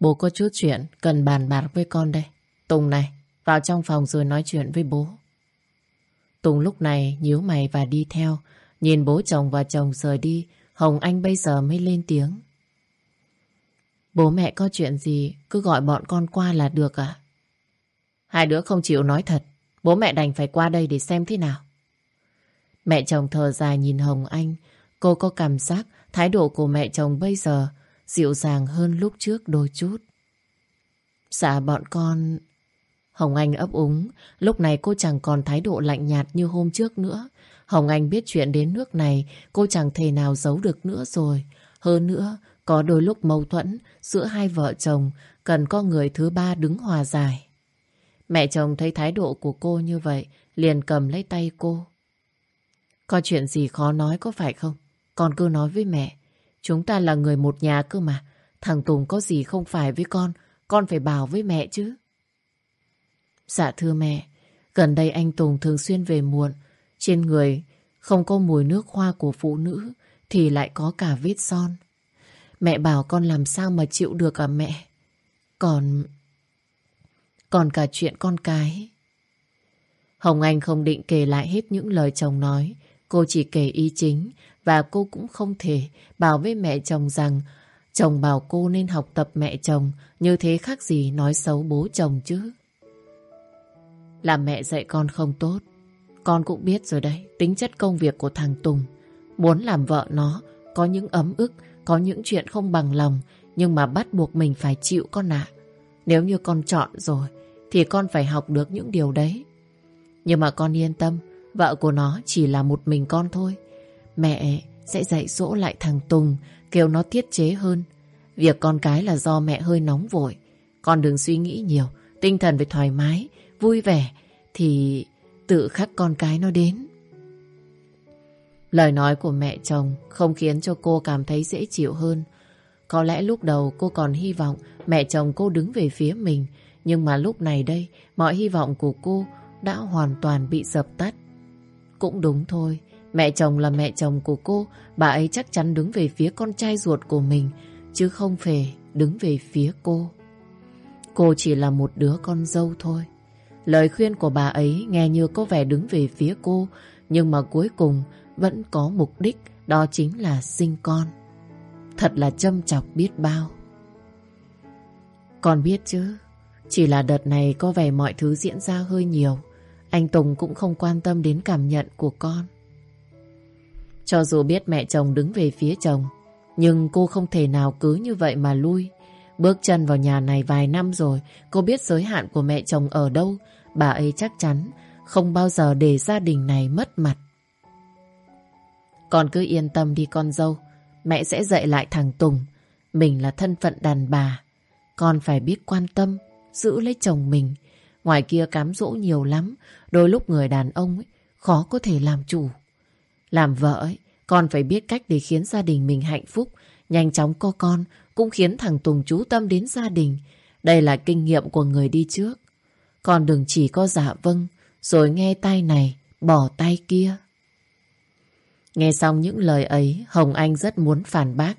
Speaker 1: Bố có chút chuyện, cần bàn bạc với con đây. Tùng này, vào trong phòng rồi nói chuyện với bố. Tùng lúc này nhíu mày và đi theo. Nhìn bố chồng và chồng rời đi, Hồng Anh bây giờ mới lên tiếng. Bố mẹ có chuyện gì, cứ gọi bọn con qua là được à? Hai đứa không chịu nói thật, bố mẹ đành phải qua đây để xem thế nào. Mẹ chồng thở dài nhìn Hồng Anh. Cô có cảm giác thái độ của mẹ chồng bây giờ dịu dàng hơn lúc trước đôi chút. Dạ bọn con... Hồng Anh ấp úng. Lúc này cô chẳng còn thái độ lạnh nhạt như hôm trước nữa. Hồng Anh biết chuyện đến nước này cô chẳng thể nào giấu được nữa rồi. Hơn nữa, có đôi lúc mâu thuẫn giữa hai vợ chồng cần có người thứ ba đứng hòa giải. Mẹ chồng thấy thái độ của cô như vậy liền cầm lấy tay cô. Có chuyện gì khó nói có phải không? Con cứ nói với mẹ. Chúng ta là người một nhà cơ mà. Thằng Tùng có gì không phải với con, con phải bảo với mẹ chứ. Dạ thưa mẹ, gần đây anh Tùng thường xuyên về muộn. Trên người không có mùi nước hoa của phụ nữ thì lại có cả vết son. Mẹ bảo con làm sao mà chịu được à mẹ? Còn... Còn cả chuyện con cái. Hồng Anh không định kể lại hết những lời chồng nói. Cô chỉ kể ý chính và cô cũng không thể bảo với mẹ chồng rằng chồng bảo cô nên học tập mẹ chồng như thế khác gì nói xấu bố chồng chứ. Là mẹ dạy con không tốt. Con cũng biết rồi đấy, tính chất công việc của thằng Tùng. Muốn làm vợ nó, có những ấm ức, có những chuyện không bằng lòng, nhưng mà bắt buộc mình phải chịu con ạ. Nếu như con chọn rồi, thì con phải học được những điều đấy. Nhưng mà con yên tâm, vợ của nó chỉ là một mình con thôi. Mẹ sẽ dạy dỗ lại thằng Tùng, kêu nó tiết chế hơn. Việc con cái là do mẹ hơi nóng vội. Con đừng suy nghĩ nhiều, tinh thần phải thoải mái, vui vẻ, thì tự khắc con cái nó đến. Lời nói của mẹ chồng không khiến cho cô cảm thấy dễ chịu hơn. Có lẽ lúc đầu cô còn hy vọng mẹ chồng cô đứng về phía mình, nhưng mà lúc này đây, mọi hy vọng của cô đã hoàn toàn bị dập tắt. Cũng đúng thôi, mẹ chồng là mẹ chồng của cô, bà ấy chắc chắn đứng về phía con trai ruột của mình, chứ không phải đứng về phía cô. Cô chỉ là một đứa con dâu thôi. Lời khuyên của bà ấy nghe như có vẻ đứng về phía cô, nhưng mà cuối cùng vẫn có mục đích, đó chính là sinh con. Thật là châm chọc biết bao. Con biết chứ, chỉ là đợt này có vẻ mọi thứ diễn ra hơi nhiều. Anh Tùng cũng không quan tâm đến cảm nhận của con. Cho dù biết mẹ chồng đứng về phía chồng, nhưng cô không thể nào cứ như vậy mà lui. Bước chân vào nhà này vài năm rồi, cô biết giới hạn của mẹ chồng ở đâu. Bà ấy chắc chắn không bao giờ để gia đình này mất mặt. Con cứ yên tâm đi con dâu. Mẹ sẽ dạy lại thằng Tùng. Mình là thân phận đàn bà. Con phải biết quan tâm, giữ lấy chồng mình. Ngoài kia cám dỗ nhiều lắm. Đôi lúc người đàn ông ấy, khó có thể làm chủ. Làm vợ ấy, con phải biết cách để khiến gia đình mình hạnh phúc. Nhanh chóng có con cũng khiến thằng Tùng chú tâm đến gia đình. Đây là kinh nghiệm của người đi trước. Con đừng chỉ có dạ vâng, rồi nghe tay này, bỏ tay kia. Nghe xong những lời ấy, Hồng Anh rất muốn phản bác,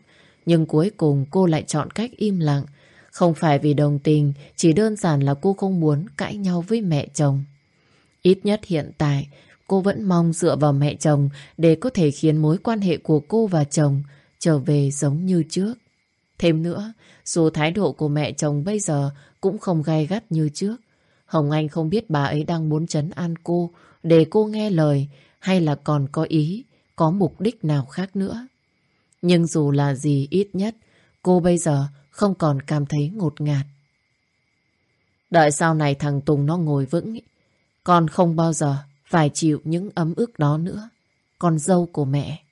Speaker 1: nhưng cuối cùng cô lại chọn cách im lặng. Không phải vì đồng tình, chỉ đơn giản là cô không muốn cãi nhau với mẹ chồng. Ít nhất hiện tại, cô vẫn mong dựa vào mẹ chồng để có thể khiến mối quan hệ của cô và chồng trở về giống như trước. Thêm nữa, dù thái độ của mẹ chồng bây giờ cũng không gai gắt như trước, Hồng Anh không biết bà ấy đang muốn chấn an cô để cô nghe lời hay là còn có ý có mục đích nào khác nữa. Nhưng dù là gì ít nhất, cô bây giờ không còn cảm thấy ngột ngạt. Đợi sau này thằng Tùng nó ngồi vững, con không bao giờ phải chịu những ấm ức đó nữa. Con dâu của mẹ.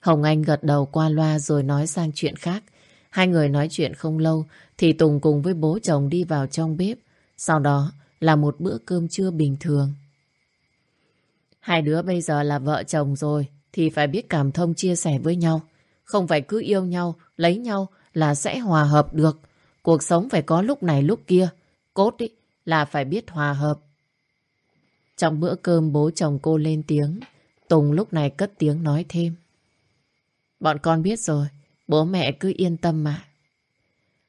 Speaker 1: Hồng Anh gật đầu qua loa rồi nói sang chuyện khác. Hai người nói chuyện không lâu thì Tùng cùng với bố chồng đi vào trong bếp. Sau đó là một bữa cơm trưa bình thường. Hai đứa bây giờ là vợ chồng rồi thì phải biết cảm thông chia sẻ với nhau. Không phải cứ yêu nhau, lấy nhau là sẽ hòa hợp được. Cuộc sống phải có lúc này lúc kia. Cốt ý, là phải biết hòa hợp. Trong bữa cơm bố chồng cô lên tiếng. Tùng lúc này cất tiếng nói thêm. Bọn con biết rồi. Bố mẹ cứ yên tâm mà.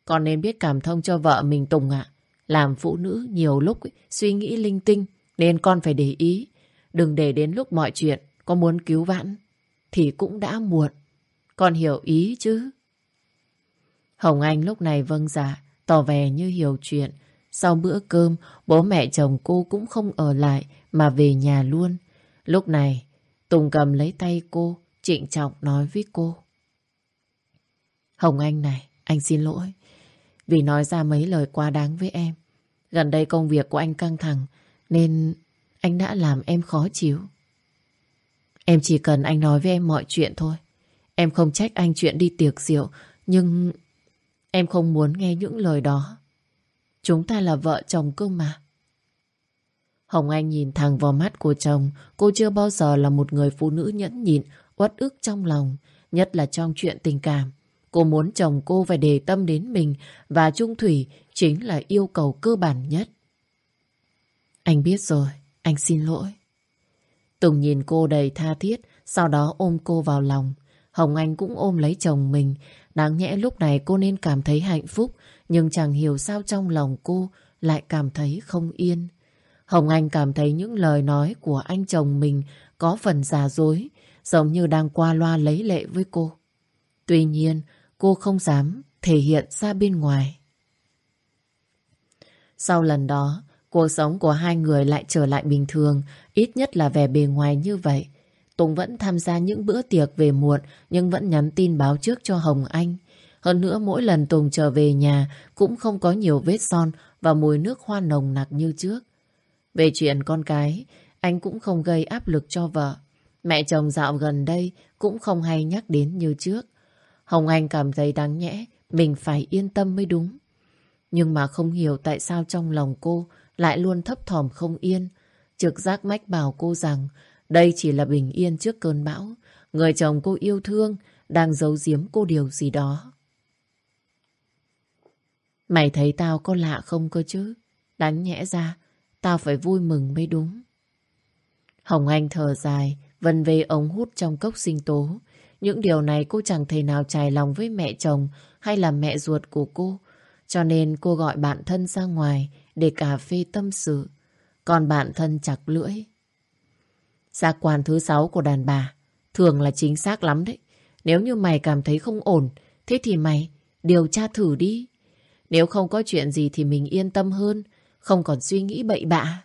Speaker 1: Con nên biết cảm thông cho vợ mình Tùng ạ. Làm phụ nữ nhiều lúc ý, suy nghĩ linh tinh nên con phải để ý. Đừng để đến lúc mọi chuyện có muốn cứu vãn thì cũng đã muộn. Con hiểu ý chứ? Hồng Anh lúc này vâng dạ, tỏ vẻ như hiểu chuyện. Sau bữa cơm, bố mẹ chồng cô cũng không ở lại mà về nhà luôn. Lúc này, Tùng cầm lấy tay cô, trịnh trọng nói với cô. Hồng Anh này, anh xin lỗi. Vì nói ra mấy lời quá đáng với em. Gần đây công việc của anh căng thẳng, nên anh đã làm em khó chịu. Em chỉ cần anh nói với em mọi chuyện thôi. Em không trách anh chuyện đi tiệc rượu, nhưng em không muốn nghe những lời đó. Chúng ta là vợ chồng cơ mà. Hồng Anh nhìn thẳng vào mắt của chồng, cô chưa bao giờ là một người phụ nữ nhẫn nhịn, uất ức trong lòng. nhất là trong chuyện tình cảm. Cô muốn chồng cô phải đề tâm đến mình và Trung Thủy chính là yêu cầu cơ bản nhất. Anh biết rồi, anh xin lỗi. Tùng nhìn cô đầy tha thiết, sau đó ôm cô vào lòng. Hồng Anh cũng ôm lấy chồng mình. Đáng nhẽ lúc này cô nên cảm thấy hạnh phúc, nhưng chẳng hiểu sao trong lòng cô lại cảm thấy không yên. Hồng Anh cảm thấy những lời nói của anh chồng mình có phần giả dối, giống như đang qua loa lấy lệ với cô. Tuy nhiên, cô không dám thể hiện ra bên ngoài. Sau lần đó, cuộc sống của hai người lại trở lại bình thường, ít nhất là về bề ngoài như vậy. Tùng vẫn tham gia những bữa tiệc về muộn nhưng vẫn nhắn tin báo trước cho Hồng Anh. Hơn nữa mỗi lần Tùng trở về nhà cũng không có nhiều vết son và mùi nước hoa nồng nặc như trước. Về chuyện con cái, anh cũng không gây áp lực cho vợ. Mẹ chồng dạo gần đây cũng không hay nhắc đến như trước. Hồng Anh cảm thấy đáng nhẽ mình phải yên tâm mới đúng. Nhưng mà không hiểu tại sao trong lòng cô lại luôn thấp thỏm không yên. Trực giác mách bảo cô rằng đây chỉ là bình yên trước cơn bão. Người chồng cô yêu thương đang giấu giếm cô điều gì đó. Mày thấy tao có lạ không cơ chứ? Đáng nhẽ ra, tao phải vui mừng mới đúng. Hồng Anh thở dài, vần về ống hút trong cốc sinh tố. Những điều này cô chẳng thể nào trải lòng với mẹ chồng hay là mẹ ruột của cô. Cho nên cô gọi bạn thân ra ngoài để cà phê tâm sự. Còn bạn thân chặt lưỡi. Giác quan thứ sáu của đàn bà thường là chính xác lắm đấy. Nếu như mày cảm thấy không ổn, thế thì mày điều tra thử đi. Nếu không có chuyện gì thì mình yên tâm hơn, không còn suy nghĩ bậy bạ.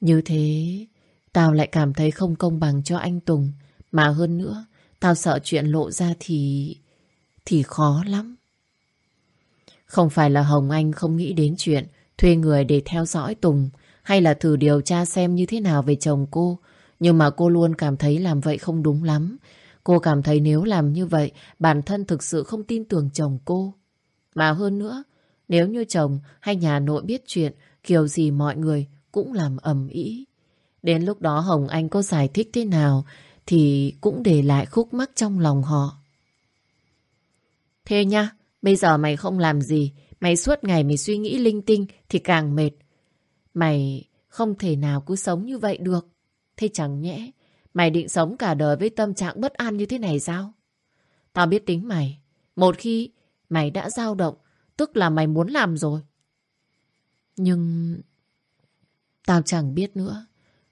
Speaker 1: Như thế, tao lại cảm thấy không công bằng cho anh Tùng. Mà hơn nữa, tao sợ chuyện lộ ra thì... thì khó lắm. Không phải là Hồng Anh không nghĩ đến chuyện thuê người để theo dõi Tùng hay là thử điều tra xem như thế nào về chồng cô. Nhưng mà cô luôn cảm thấy làm vậy không đúng lắm. Cô cảm thấy nếu làm như vậy, bản thân thực sự không tin tưởng chồng cô. Mà hơn nữa, nếu như chồng hay nhà nội biết chuyện, kiểu gì mọi người cũng làm ầm ĩ. Đến lúc đó Hồng Anh có giải thích thế nào thì cũng để lại khúc mắc trong lòng họ. Thế nha, bây giờ mày không làm gì, mày suốt ngày mày suy nghĩ linh tinh thì càng mệt. Mày không thể nào cứ sống như vậy được. Thế chẳng nhẽ, mày định sống cả đời với tâm trạng bất an như thế này sao? Tao biết tính mày. Một khi mày đã dao động, tức là mày muốn làm rồi. Nhưng... Tao chẳng biết nữa.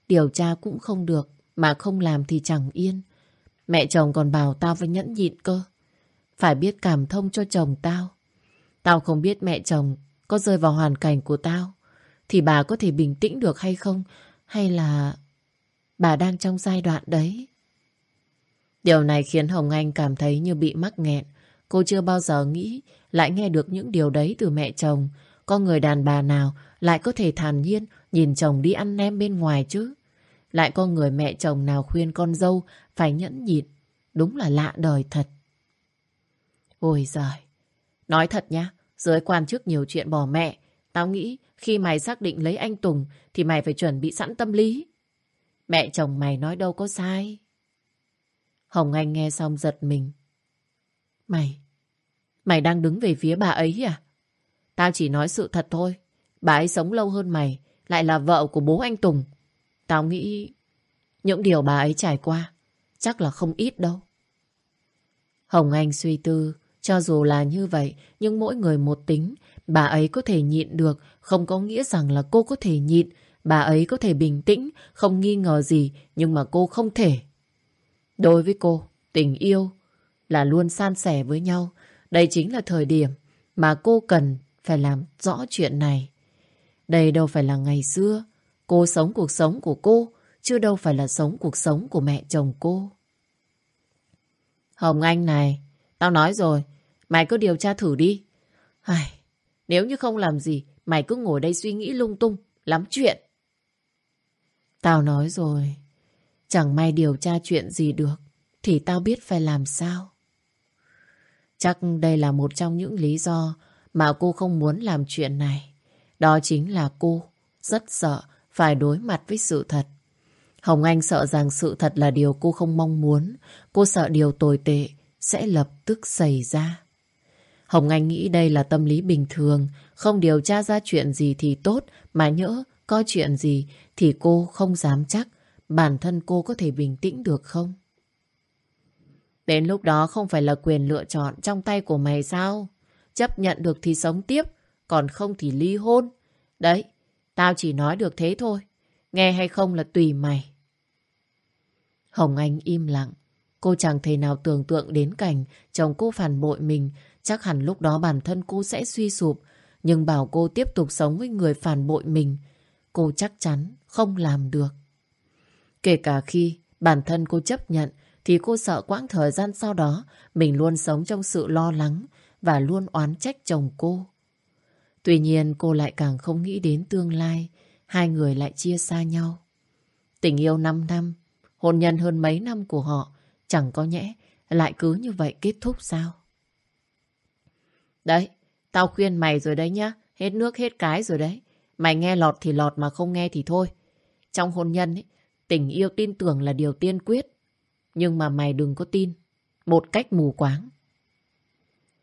Speaker 1: Điều tra cũng không được, mà không làm thì chẳng yên. Mẹ chồng còn bảo tao phải nhẫn nhịn cơ. Phải biết cảm thông cho chồng tao. Tao không biết mẹ chồng có rơi vào hoàn cảnh của tao thì bà có thể bình tĩnh được hay không? Hay là bà đang trong giai đoạn đấy? Điều này khiến Hồng Anh cảm thấy như bị mắc nghẹn. Cô chưa bao giờ nghĩ lại nghe được những điều đấy từ mẹ chồng. Có người đàn bà nào lại có thể thản nhiên nhìn chồng đi ăn nem bên ngoài chứ? Lại có người mẹ chồng nào khuyên con dâu phải nhẫn nhịn. Đúng là lạ đời thật. Ôi giời. Nói thật nhá, dưới quan chức nhiều chuyện bỏ mẹ. Tao nghĩ khi mày xác định lấy anh Tùng thì mày phải chuẩn bị sẵn tâm lý. Mẹ chồng mày nói đâu có sai. Hồng Anh nghe xong giật mình. Mày, mày đang đứng về phía bà ấy à? Tao chỉ nói sự thật thôi. Bà ấy sống lâu hơn mày, lại là vợ của bố anh Tùng. Tao nghĩ những điều bà ấy trải qua chắc là không ít đâu. Hồng Anh suy tư, cho dù là như vậy, nhưng mỗi người một tính, Bà ấy có thể nhịn được, không có nghĩa rằng là cô có thể nhịn. Bà ấy có thể bình tĩnh, không nghi ngờ gì, nhưng mà cô không thể. Đối với cô, tình yêu là luôn san sẻ với nhau. Đây chính là thời điểm mà cô cần phải làm rõ chuyện này. Đây đâu phải là ngày xưa. Cô sống cuộc sống của cô, chứ đâu phải là sống cuộc sống của mẹ chồng cô. Hồng Anh này, tao nói rồi, mày cứ điều tra thử đi. Ai, nếu như không làm gì, mày cứ ngồi đây suy nghĩ lung tung, lắm chuyện. Tao nói rồi, chẳng may điều tra chuyện gì được, thì tao biết phải làm sao. Chắc đây là một trong những lý do mà cô không muốn làm chuyện này. Đó chính là cô rất sợ phải đối mặt với sự thật. Hồng Anh sợ rằng sự thật là điều cô không mong muốn. Cô sợ điều tồi tệ sẽ lập tức xảy ra. Hồng Anh nghĩ đây là tâm lý bình thường, không điều tra ra chuyện gì thì tốt, mà nhỡ có chuyện gì thì cô không dám chắc bản thân cô có thể bình tĩnh được không? Đến lúc đó không phải là quyền lựa chọn trong tay của mày sao? Chấp nhận được thì sống tiếp, còn không thì ly hôn. Đấy, tao chỉ nói được thế thôi. Nghe hay không là tùy mày. Hồng Anh im lặng. Cô chẳng thể nào tưởng tượng đến cảnh chồng cô phản bội mình. Chắc hẳn lúc đó bản thân cô sẽ suy sụp. Nhưng bảo cô tiếp tục sống với người phản bội mình. Cô chắc chắn không làm được. Kể cả khi bản thân cô chấp nhận thì cô sợ quãng thời gian sau đó mình luôn sống trong sự lo lắng và luôn oán trách chồng cô. Tuy nhiên cô lại càng không nghĩ đến tương lai hai người lại chia xa nhau. Tình yêu 5 năm, hôn nhân hơn mấy năm của họ chẳng có nhẽ lại cứ như vậy kết thúc sao? Đấy, tao khuyên mày rồi đấy nhá, hết nước hết cái rồi đấy. Mày nghe lọt thì lọt mà không nghe thì thôi. Trong hôn nhân ấy, tình yêu tin tưởng là điều tiên quyết. Nhưng mà mày đừng có tin, một cách mù quáng.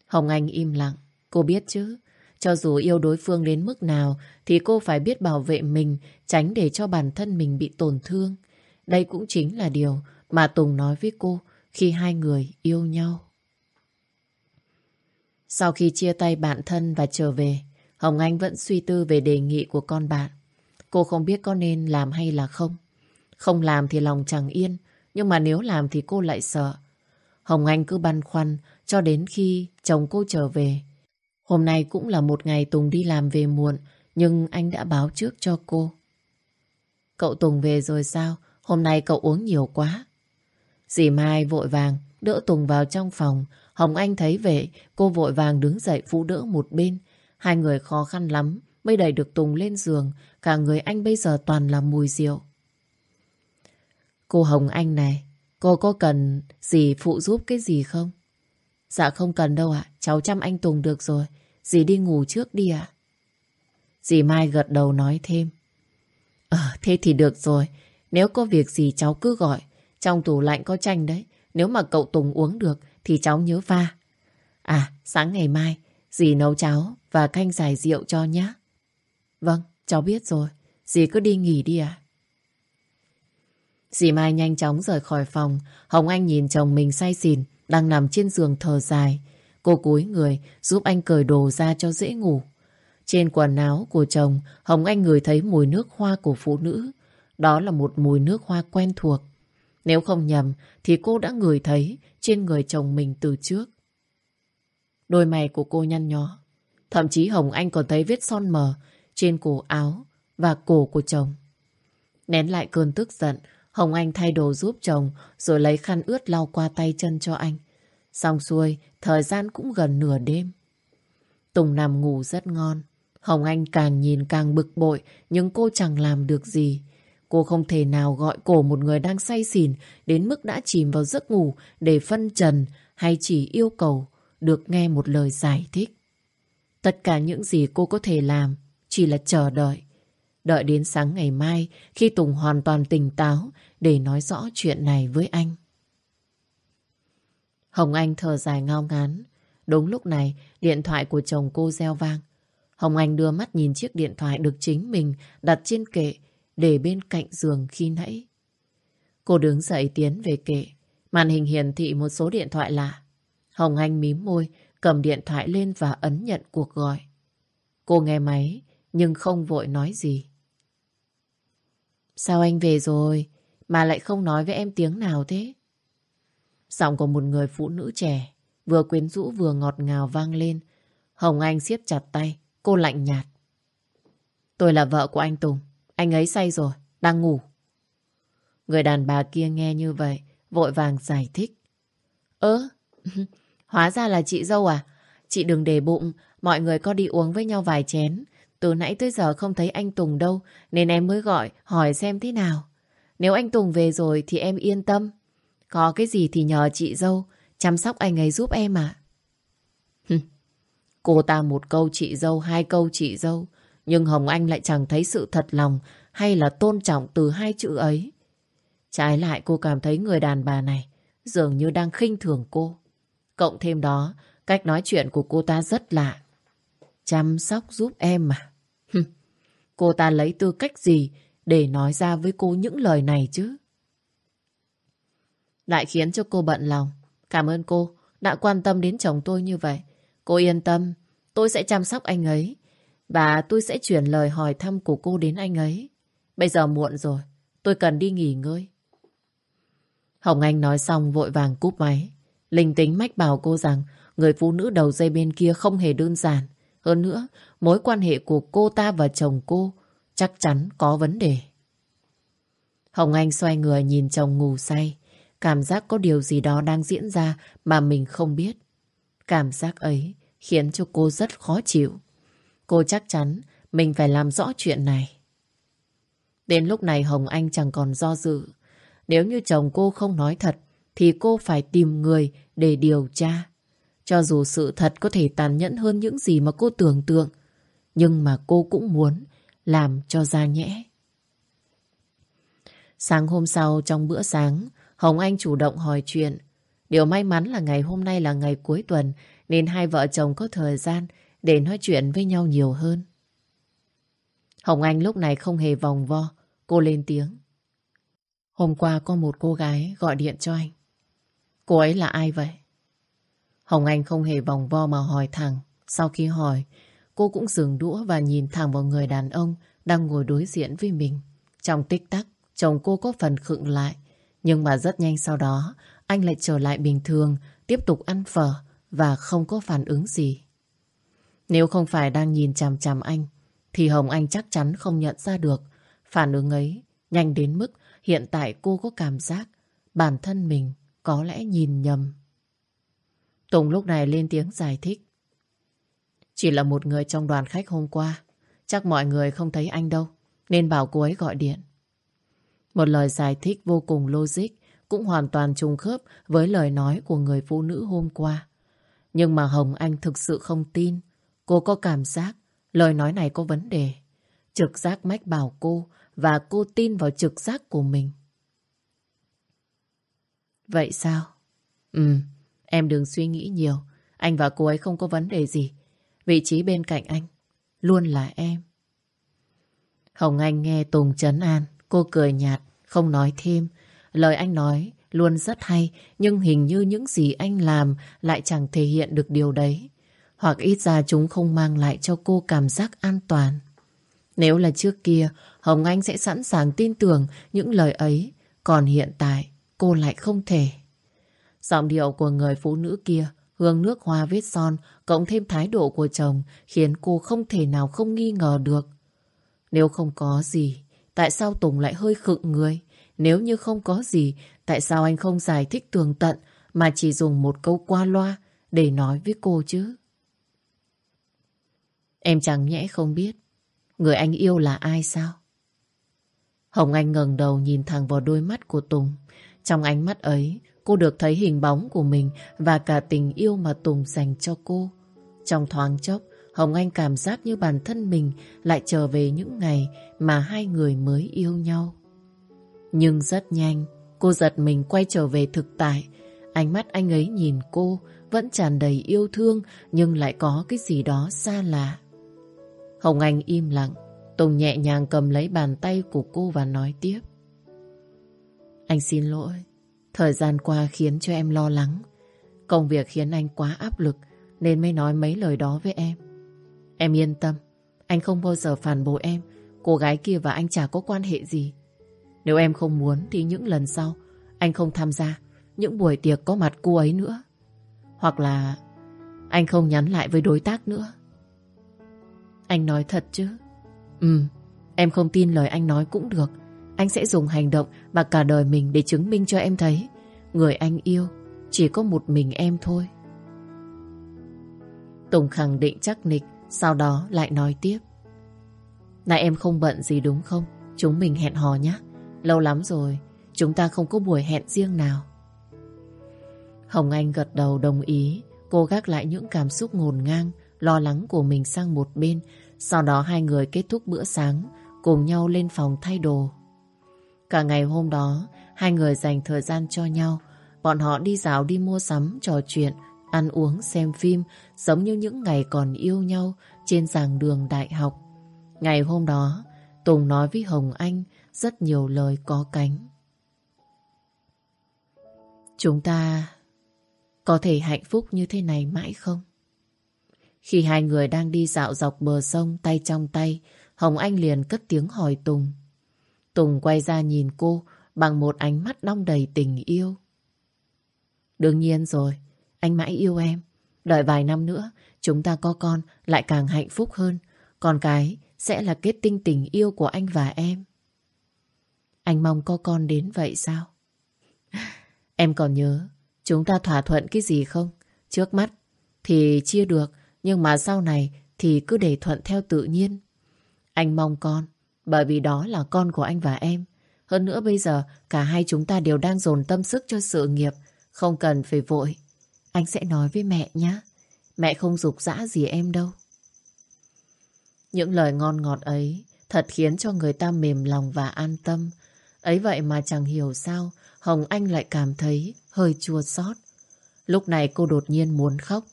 Speaker 1: Hồng Anh im lặng, cô biết chứ. Cho dù yêu đối phương đến mức nào thì cô phải biết bảo vệ mình, tránh để cho bản thân mình bị tổn thương. Đây cũng chính là điều mà Tùng nói với cô khi hai người yêu nhau. Sau khi chia tay bạn thân và trở về, Hồng Anh vẫn suy tư về đề nghị của con bạn. Cô không biết có nên làm hay là không. Không làm thì lòng chẳng yên, nhưng mà nếu làm thì cô lại sợ. Hồng Anh cứ băn khoăn cho đến khi chồng cô trở về. Hôm nay cũng là một ngày Tùng đi làm về muộn, nhưng anh đã báo trước cho cô. Cậu Tùng về rồi sao? Hôm nay cậu uống nhiều quá. Dì Mai vội vàng đỡ Tùng vào trong phòng. Hồng Anh thấy vậy, cô vội vàng đứng dậy phụ đỡ một bên. Hai người khó khăn lắm mới đẩy được Tùng lên giường. Cả người anh bây giờ toàn là mùi rượu. Cô Hồng Anh này, cô có cần gì phụ giúp cái gì không? Dạ không cần đâu ạ, cháu chăm anh Tùng được rồi. Dì đi ngủ trước đi ạ. Dì Mai gật đầu nói thêm. Ờ, thế thì được rồi. Nếu có việc gì cháu cứ gọi. Trong tủ lạnh có chanh đấy. Nếu mà cậu Tùng uống được thì cháu nhớ pha. À, sáng ngày mai, dì nấu cháo và canh giải rượu cho nhé. Vâng, cháu biết rồi. Dì cứ đi nghỉ đi ạ. Dì Mai nhanh chóng rời khỏi phòng. Hồng Anh nhìn chồng mình say xỉn, đang nằm trên giường thờ dài. Cô cúi người giúp anh cởi đồ ra cho dễ ngủ. Trên quần áo của chồng, Hồng Anh ngửi thấy mùi nước hoa của phụ nữ. Đó là một mùi nước hoa quen thuộc. Nếu không nhầm thì cô đã ngửi thấy trên người chồng mình từ trước. Đôi mày của cô nhăn nhó. Thậm chí Hồng Anh còn thấy vết son mờ trên cổ áo và cổ của chồng. Nén lại cơn tức giận, Hồng Anh thay đồ giúp chồng rồi lấy khăn ướt lau qua tay chân cho anh. Xong xuôi, thời gian cũng gần nửa đêm. Tùng nằm ngủ rất ngon. Hồng Anh càng nhìn càng bực bội nhưng cô chẳng làm được gì. Cô không thể nào gọi cổ một người đang say xỉn đến mức đã chìm vào giấc ngủ để phân trần hay chỉ yêu cầu được nghe một lời giải thích. Tất cả những gì cô có thể làm chỉ là chờ đợi. Đợi đến sáng ngày mai khi Tùng hoàn toàn tỉnh táo để nói rõ chuyện này với anh. Hồng Anh thở dài ngao ngán. Đúng lúc này, điện thoại của chồng cô reo vang. Hồng Anh đưa mắt nhìn chiếc điện thoại được chính mình đặt trên kệ để bên cạnh giường khi nãy. Cô đứng dậy tiến về kệ. Màn hình hiển thị một số điện thoại lạ. Hồng Anh mím môi, cầm điện thoại lên và ấn nhận cuộc gọi. Cô nghe máy, nhưng không vội nói gì. Sao anh về rồi, mà lại không nói với em tiếng nào thế? Giọng của một người phụ nữ trẻ, vừa quyến rũ vừa ngọt ngào vang lên. Hồng Anh siết chặt tay, cô lạnh nhạt. Tôi là vợ của anh Tùng, anh ấy say rồi, đang ngủ. Người đàn bà kia nghe như vậy, vội vàng giải thích. Ơ, hóa ra là chị dâu à? Chị đừng để bụng, mọi người có đi uống với nhau vài chén. Từ nãy tới giờ không thấy anh Tùng đâu, nên em mới gọi hỏi xem thế nào. Nếu anh Tùng về rồi thì em yên tâm. Có cái gì thì nhờ chị dâu chăm sóc anh ấy giúp em ạ. Cô ta một câu chị dâu, hai câu chị dâu. Nhưng Hồng Anh lại chẳng thấy sự thật lòng hay là tôn trọng từ hai chữ ấy. Trái lại cô cảm thấy người đàn bà này dường như đang khinh thường cô. Cộng thêm đó, cách nói chuyện của cô ta rất lạ. Chăm sóc giúp em mà. cô ta lấy tư cách gì để nói ra với cô những lời này chứ? Lại khiến cho cô bận lòng. Cảm ơn cô đã quan tâm đến chồng tôi như vậy. Cô yên tâm, tôi sẽ chăm sóc anh ấy. Và tôi sẽ chuyển lời hỏi thăm của cô đến anh ấy. Bây giờ muộn rồi, tôi cần đi nghỉ ngơi. Hồng Anh nói xong vội vàng cúp máy. Linh tính mách bảo cô rằng người phụ nữ đầu dây bên kia không hề đơn giản. Hơn nữa, mối quan hệ của cô ta và chồng cô chắc chắn có vấn đề. Hồng Anh xoay người nhìn chồng ngủ say. Cảm giác có điều gì đó đang diễn ra mà mình không biết. Cảm giác ấy khiến cho cô rất khó chịu. Cô chắc chắn mình phải làm rõ chuyện này. Đến lúc này Hồng Anh chẳng còn do dự. Nếu như chồng cô không nói thật, thì cô phải tìm người để điều tra. Cho dù sự thật có thể tàn nhẫn hơn những gì mà cô tưởng tượng, nhưng mà cô cũng muốn làm cho ra nhẽ. Sáng hôm sau trong bữa sáng, Hồng Anh chủ động hỏi chuyện. Điều may mắn là ngày hôm nay là ngày cuối tuần nên hai vợ chồng có thời gian để nói chuyện với nhau nhiều hơn. Hồng Anh lúc này không hề vòng vo, cô lên tiếng. Hôm qua có một cô gái gọi điện cho anh. Cô ấy là ai vậy? Hồng Anh không hề vòng vo mà hỏi thẳng. Sau khi hỏi, cô cũng dừng đũa và nhìn thẳng vào người đàn ông đang ngồi đối diện với mình. Trong tích tắc, chồng cô có phần khựng lại. Nhưng mà rất nhanh sau đó, anh lại trở lại bình thường, tiếp tục ăn phở và không có phản ứng gì. Nếu không phải đang nhìn chằm chằm anh, thì Hồng Anh chắc chắn không nhận ra được. Phản ứng ấy nhanh đến mức hiện tại cô có cảm giác bản thân mình có lẽ nhìn nhầm. Tùng lúc này lên tiếng giải thích. Chỉ là một người trong đoàn khách hôm qua. Chắc mọi người không thấy anh đâu, nên bảo cô ấy gọi điện. Một lời giải thích vô cùng logic, cũng hoàn toàn trùng khớp với lời nói của người phụ nữ hôm qua. Nhưng mà Hồng Anh thực sự không tin. Cô có cảm giác lời nói này có vấn đề. Trực giác mách bảo cô và cô tin vào trực giác của mình. Vậy sao? Ừ, em đừng suy nghĩ nhiều. Anh và cô ấy không có vấn đề gì. Vị trí bên cạnh anh luôn là em. Hồng Anh nghe Tùng chấn an, cô cười nhạt, không nói thêm. Lời anh nói luôn rất hay, nhưng hình như những gì anh làm lại chẳng thể hiện được điều đấy. Hoặc ít ra chúng không mang lại cho cô cảm giác an toàn. Nếu là trước kia, Hồng Anh sẽ sẵn sàng tin tưởng những lời ấy. Còn hiện tại, cô lại không thể. Giọng điệu của người phụ nữ kia, hương nước hoa vết son, cộng thêm thái độ của chồng, khiến cô không thể nào không nghi ngờ được. Nếu không có gì, tại sao Tùng lại hơi khựng người? Nếu như không có gì, tại sao anh không giải thích tường tận, mà chỉ dùng một câu qua loa để nói với cô chứ? Em chẳng nhẽ không biết Người anh yêu là ai sao? Hồng Anh ngẩng đầu nhìn thẳng vào đôi mắt của Tùng. Trong ánh mắt ấy, cô được thấy hình bóng của mình và cả tình yêu mà Tùng dành cho cô. Trong thoáng chốc, Hồng Anh cảm giác như bản thân mình lại trở về những ngày mà hai người mới yêu nhau. Nhưng rất nhanh, cô giật mình quay trở về thực tại. Ánh mắt anh ấy nhìn cô vẫn tràn đầy yêu thương nhưng lại có cái gì đó xa lạ. Hồng Anh im lặng. Tùng nhẹ nhàng cầm lấy bàn tay của cô và nói tiếp. Anh xin lỗi. Thời gian qua khiến cho em lo lắng. Công việc khiến anh quá áp lực, nên mới nói mấy lời đó với em. Em yên tâm. Anh không bao giờ phản bội em. Cô gái kia và anh chả có quan hệ gì. Nếu em không muốn thì những lần sau, anh không tham gia những buổi tiệc có mặt cô ấy nữa. Hoặc là anh không nhắn lại với đối tác nữa. Anh nói thật chứ? Ừ, em không tin lời anh nói cũng được. Anh sẽ dùng hành động và cả đời mình để chứng minh cho em thấy người anh yêu chỉ có một mình em thôi. Tùng khẳng định chắc nịch, sau đó lại nói tiếp. Này em không bận gì đúng không? Chúng mình hẹn hò nhé. Lâu lắm rồi, chúng ta không có buổi hẹn riêng nào. Hồng Anh gật đầu đồng ý, cô gác lại những cảm xúc ngổn ngang, lo lắng của mình sang một bên. Sau đó hai người kết thúc bữa sáng, cùng nhau lên phòng thay đồ. Cả ngày hôm đó, hai người dành thời gian cho nhau. Bọn họ đi dạo đi mua sắm, trò chuyện, ăn uống, xem phim, giống như những ngày còn yêu nhau trên giảng đường đại học. Ngày hôm đó, Tùng nói với Hồng Anh rất nhiều lời có cánh. Chúng ta có thể hạnh phúc như thế này mãi không? Khi hai người đang đi dạo dọc bờ sông tay trong tay, Hồng Anh liền cất tiếng hỏi Tùng. Tùng quay ra nhìn cô bằng một ánh mắt đong đầy tình yêu. Đương nhiên rồi, anh mãi yêu em. Đợi vài năm nữa, chúng ta có con lại càng hạnh phúc hơn. Còn cái sẽ là kết tinh tình yêu của anh và em. Anh mong có con đến vậy sao? Em còn nhớ chúng ta thỏa thuận cái gì không? Trước mắt thì chia được, nhưng mà sau này thì cứ để thuận theo tự nhiên. Anh mong con, bởi vì đó là con của anh và em. Hơn nữa bây giờ cả hai chúng ta đều đang dồn tâm sức cho sự nghiệp, không cần phải vội. Anh sẽ nói với mẹ nhé. Mẹ không dục dã gì em đâu. Những lời ngon ngọt ấy thật khiến cho người ta mềm lòng và an tâm. Ấy vậy mà chẳng hiểu sao Hồng Anh lại cảm thấy hơi chua xót. Lúc này cô đột nhiên muốn khóc.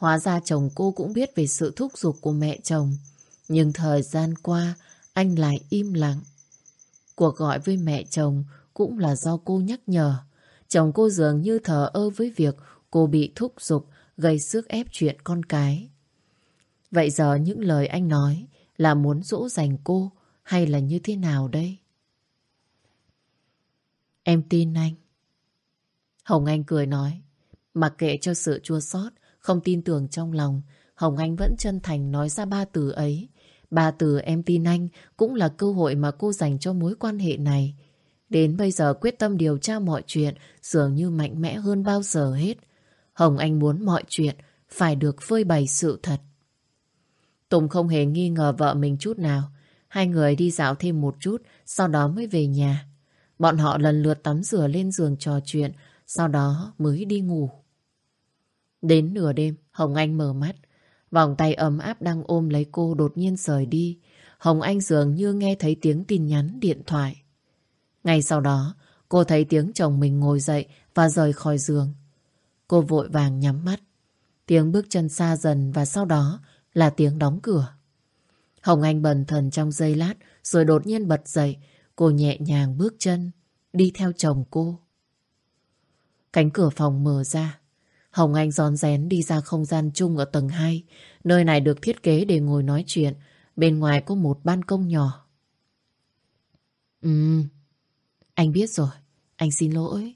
Speaker 1: Hóa ra chồng cô cũng biết về sự thúc giục của mẹ chồng. Nhưng thời gian qua anh lại im lặng. Cuộc gọi với mẹ chồng cũng là do cô nhắc nhở. Chồng cô dường như thờ ơ với việc cô bị thúc giục gây sức ép chuyện con cái. Vậy giờ những lời anh nói là muốn dỗ dành cô hay là như thế nào đây? Em tin anh. Hồng Anh cười nói, mặc kệ cho sự chua xót, không tin tưởng trong lòng, Hồng Anh vẫn chân thành nói ra ba từ ấy. Ba từ em tin anh cũng là cơ hội mà cô dành cho mối quan hệ này. Đến bây giờ quyết tâm điều tra mọi chuyện dường như mạnh mẽ hơn bao giờ hết. Hồng Anh muốn mọi chuyện phải được phơi bày sự thật. Tùng không hề nghi ngờ vợ mình chút nào. Hai người đi dạo thêm một chút, sau đó mới về nhà. Bọn họ lần lượt tắm rửa lên giường trò chuyện, sau đó mới đi ngủ. Đến nửa đêm, Hồng Anh mở mắt. Vòng tay ấm áp đang ôm lấy cô đột nhiên rời đi. Hồng Anh dường như nghe thấy tiếng tin nhắn điện thoại. Ngay sau đó, cô thấy tiếng chồng mình ngồi dậy và rời khỏi giường. Cô vội vàng nhắm mắt. Tiếng bước chân xa dần và sau đó là tiếng đóng cửa. Hồng Anh bần thần trong giây lát rồi đột nhiên bật dậy. Cô nhẹ nhàng bước chân, đi theo chồng cô. Cánh cửa phòng mở ra. Hồng Anh giòn rén đi ra không gian chung ở tầng 2. Nơi này được thiết kế để ngồi nói chuyện. Bên ngoài có một ban công nhỏ. Ừm, anh biết rồi. Anh xin lỗi.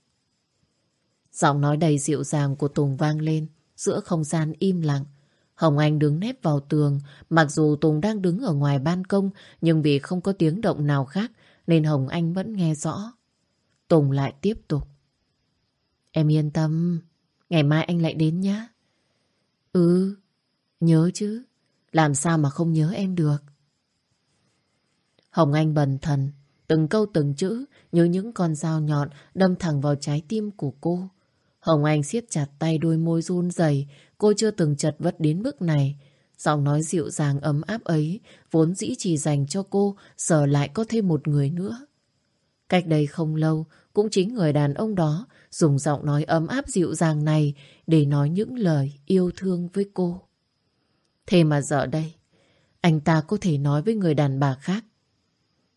Speaker 1: Giọng nói đầy dịu dàng của Tùng vang lên giữa không gian im lặng. Hồng Anh đứng nép vào tường, mặc dù Tùng đang đứng ở ngoài ban công, nhưng vì không có tiếng động nào khác, nên Hồng Anh vẫn nghe rõ. Tùng lại tiếp tục. Em yên tâm, ngày mai anh lại đến nhá. Ừ, nhớ chứ, làm sao mà không nhớ em được. Hồng Anh bần thần, từng câu từng chữ như những con dao nhọn đâm thẳng vào trái tim của cô. Hồng Anh siết chặt tay đôi môi run rẩy, cô chưa từng chật vật đến mức này. Giọng nói dịu dàng ấm áp ấy vốn dĩ chỉ dành cho cô, giờ lại có thêm một người nữa. Cách đây không lâu, cũng chính người đàn ông đó dùng giọng nói ấm áp dịu dàng này để nói những lời yêu thương với cô. Thế mà giờ đây, anh ta có thể nói với người đàn bà khác.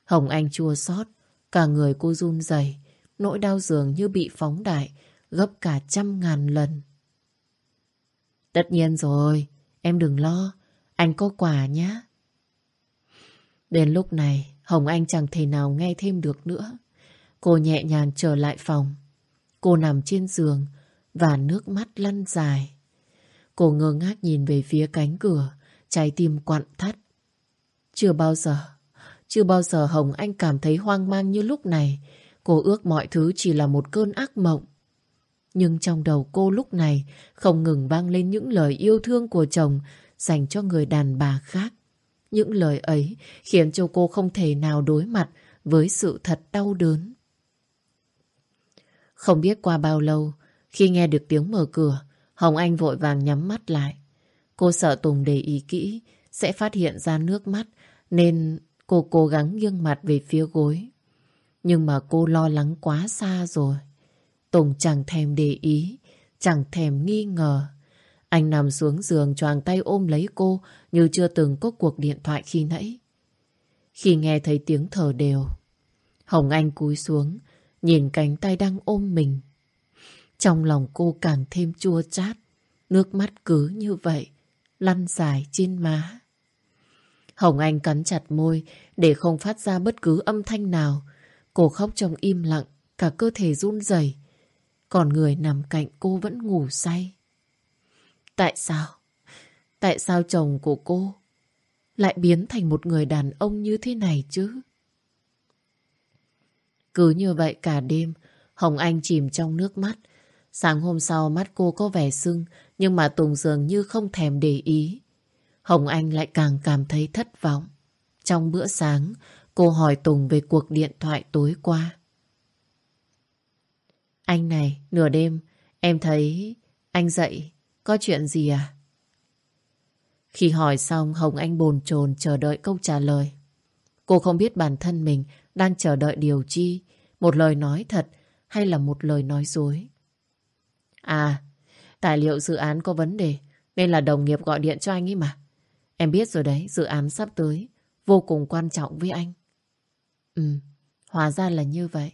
Speaker 1: Hồng Anh chua xót, cả người cô run rẩy, nỗi đau dường như bị phóng đại, gấp cả trăm ngàn lần. Tất nhiên rồi, em đừng lo, anh có quà nhé. Đến lúc này, Hồng Anh chẳng thể nào nghe thêm được nữa. Cô nhẹ nhàng trở lại phòng. Cô nằm trên giường và nước mắt lăn dài. Cô ngơ ngác nhìn về phía cánh cửa, trái tim quặn thắt. Chưa bao giờ, chưa bao giờ Hồng Anh cảm thấy hoang mang như lúc này. Cô ước mọi thứ chỉ là một cơn ác mộng. Nhưng trong đầu cô lúc này không ngừng vang lên những lời yêu thương của chồng dành cho người đàn bà khác. Những lời ấy khiến cho cô không thể nào đối mặt với sự thật đau đớn. Không biết qua bao lâu, khi nghe được tiếng mở cửa, Hồng Anh vội vàng nhắm mắt lại. Cô sợ Tùng để ý kỹ, sẽ phát hiện ra nước mắt, nên cô cố gắng nghiêng mặt về phía gối. Nhưng mà cô lo lắng quá xa rồi. Tùng chẳng thèm để ý, chẳng thèm nghi ngờ. Anh nằm xuống giường choàng tay ôm lấy cô như chưa từng có cuộc điện thoại khi nãy. Khi nghe thấy tiếng thở đều, Hồng Anh cúi xuống, nhìn cánh tay đang ôm mình. Trong lòng cô càng thêm chua chát, nước mắt cứ như vậy, lăn dài trên má. Hồng Anh cắn chặt môi để không phát ra bất cứ âm thanh nào. Cô khóc trong im lặng, cả cơ thể run rẩy. Còn người nằm cạnh cô vẫn ngủ say. Tại sao? Tại sao chồng của cô lại biến thành một người đàn ông như thế này chứ? Cứ như vậy cả đêm, Hồng Anh chìm trong nước mắt. Sáng hôm sau mắt cô có vẻ sưng, nhưng mà Tùng dường như không thèm để ý. Hồng Anh lại càng cảm thấy thất vọng. Trong bữa sáng, cô hỏi Tùng về cuộc điện thoại tối qua. Anh này, nửa đêm, em thấy anh dậy, có chuyện gì à? Khi hỏi xong, Hồng Anh bồn chồn chờ đợi câu trả lời. Cô không biết bản thân mình đang chờ đợi điều chi, một lời nói thật hay là một lời nói dối. À, tài liệu dự án có vấn đề, nên là đồng nghiệp gọi điện cho anh ấy mà. Em biết rồi đấy, dự án sắp tới, vô cùng quan trọng với anh. Ừ, hóa ra là như vậy.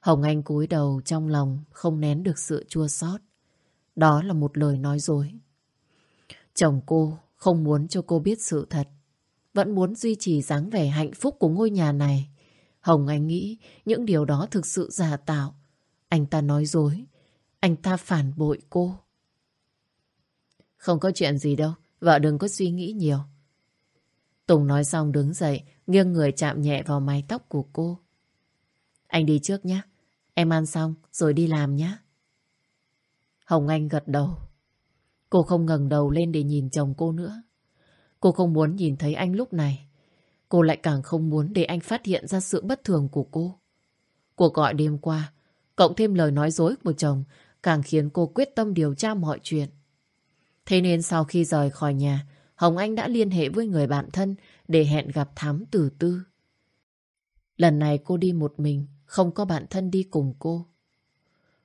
Speaker 1: Hồng Anh cúi đầu trong lòng không nén được sự chua xót. Đó là một lời nói dối. Chồng cô không muốn cho cô biết sự thật. Vẫn muốn duy trì dáng vẻ hạnh phúc của ngôi nhà này. Hồng Anh nghĩ những điều đó thực sự giả tạo. Anh ta nói dối. Anh ta phản bội cô. Không có chuyện gì đâu. Vợ đừng có suy nghĩ nhiều. Tùng nói xong đứng dậy, nghiêng người chạm nhẹ vào mái tóc của cô. Anh đi trước nhé. Em ăn xong rồi đi làm nhé. Hồng Anh gật đầu. Cô không ngẩng đầu lên để nhìn chồng cô nữa. Cô không muốn nhìn thấy anh lúc này. Cô lại càng không muốn để anh phát hiện ra sự bất thường của cô. Cuộc gọi đêm qua, cộng thêm lời nói dối của chồng, càng khiến cô quyết tâm điều tra mọi chuyện. Thế nên sau khi rời khỏi nhà, Hồng Anh đã liên hệ với người bạn thân để hẹn gặp Thám Tử Tư. Lần này cô đi một mình, không có bạn thân đi cùng cô.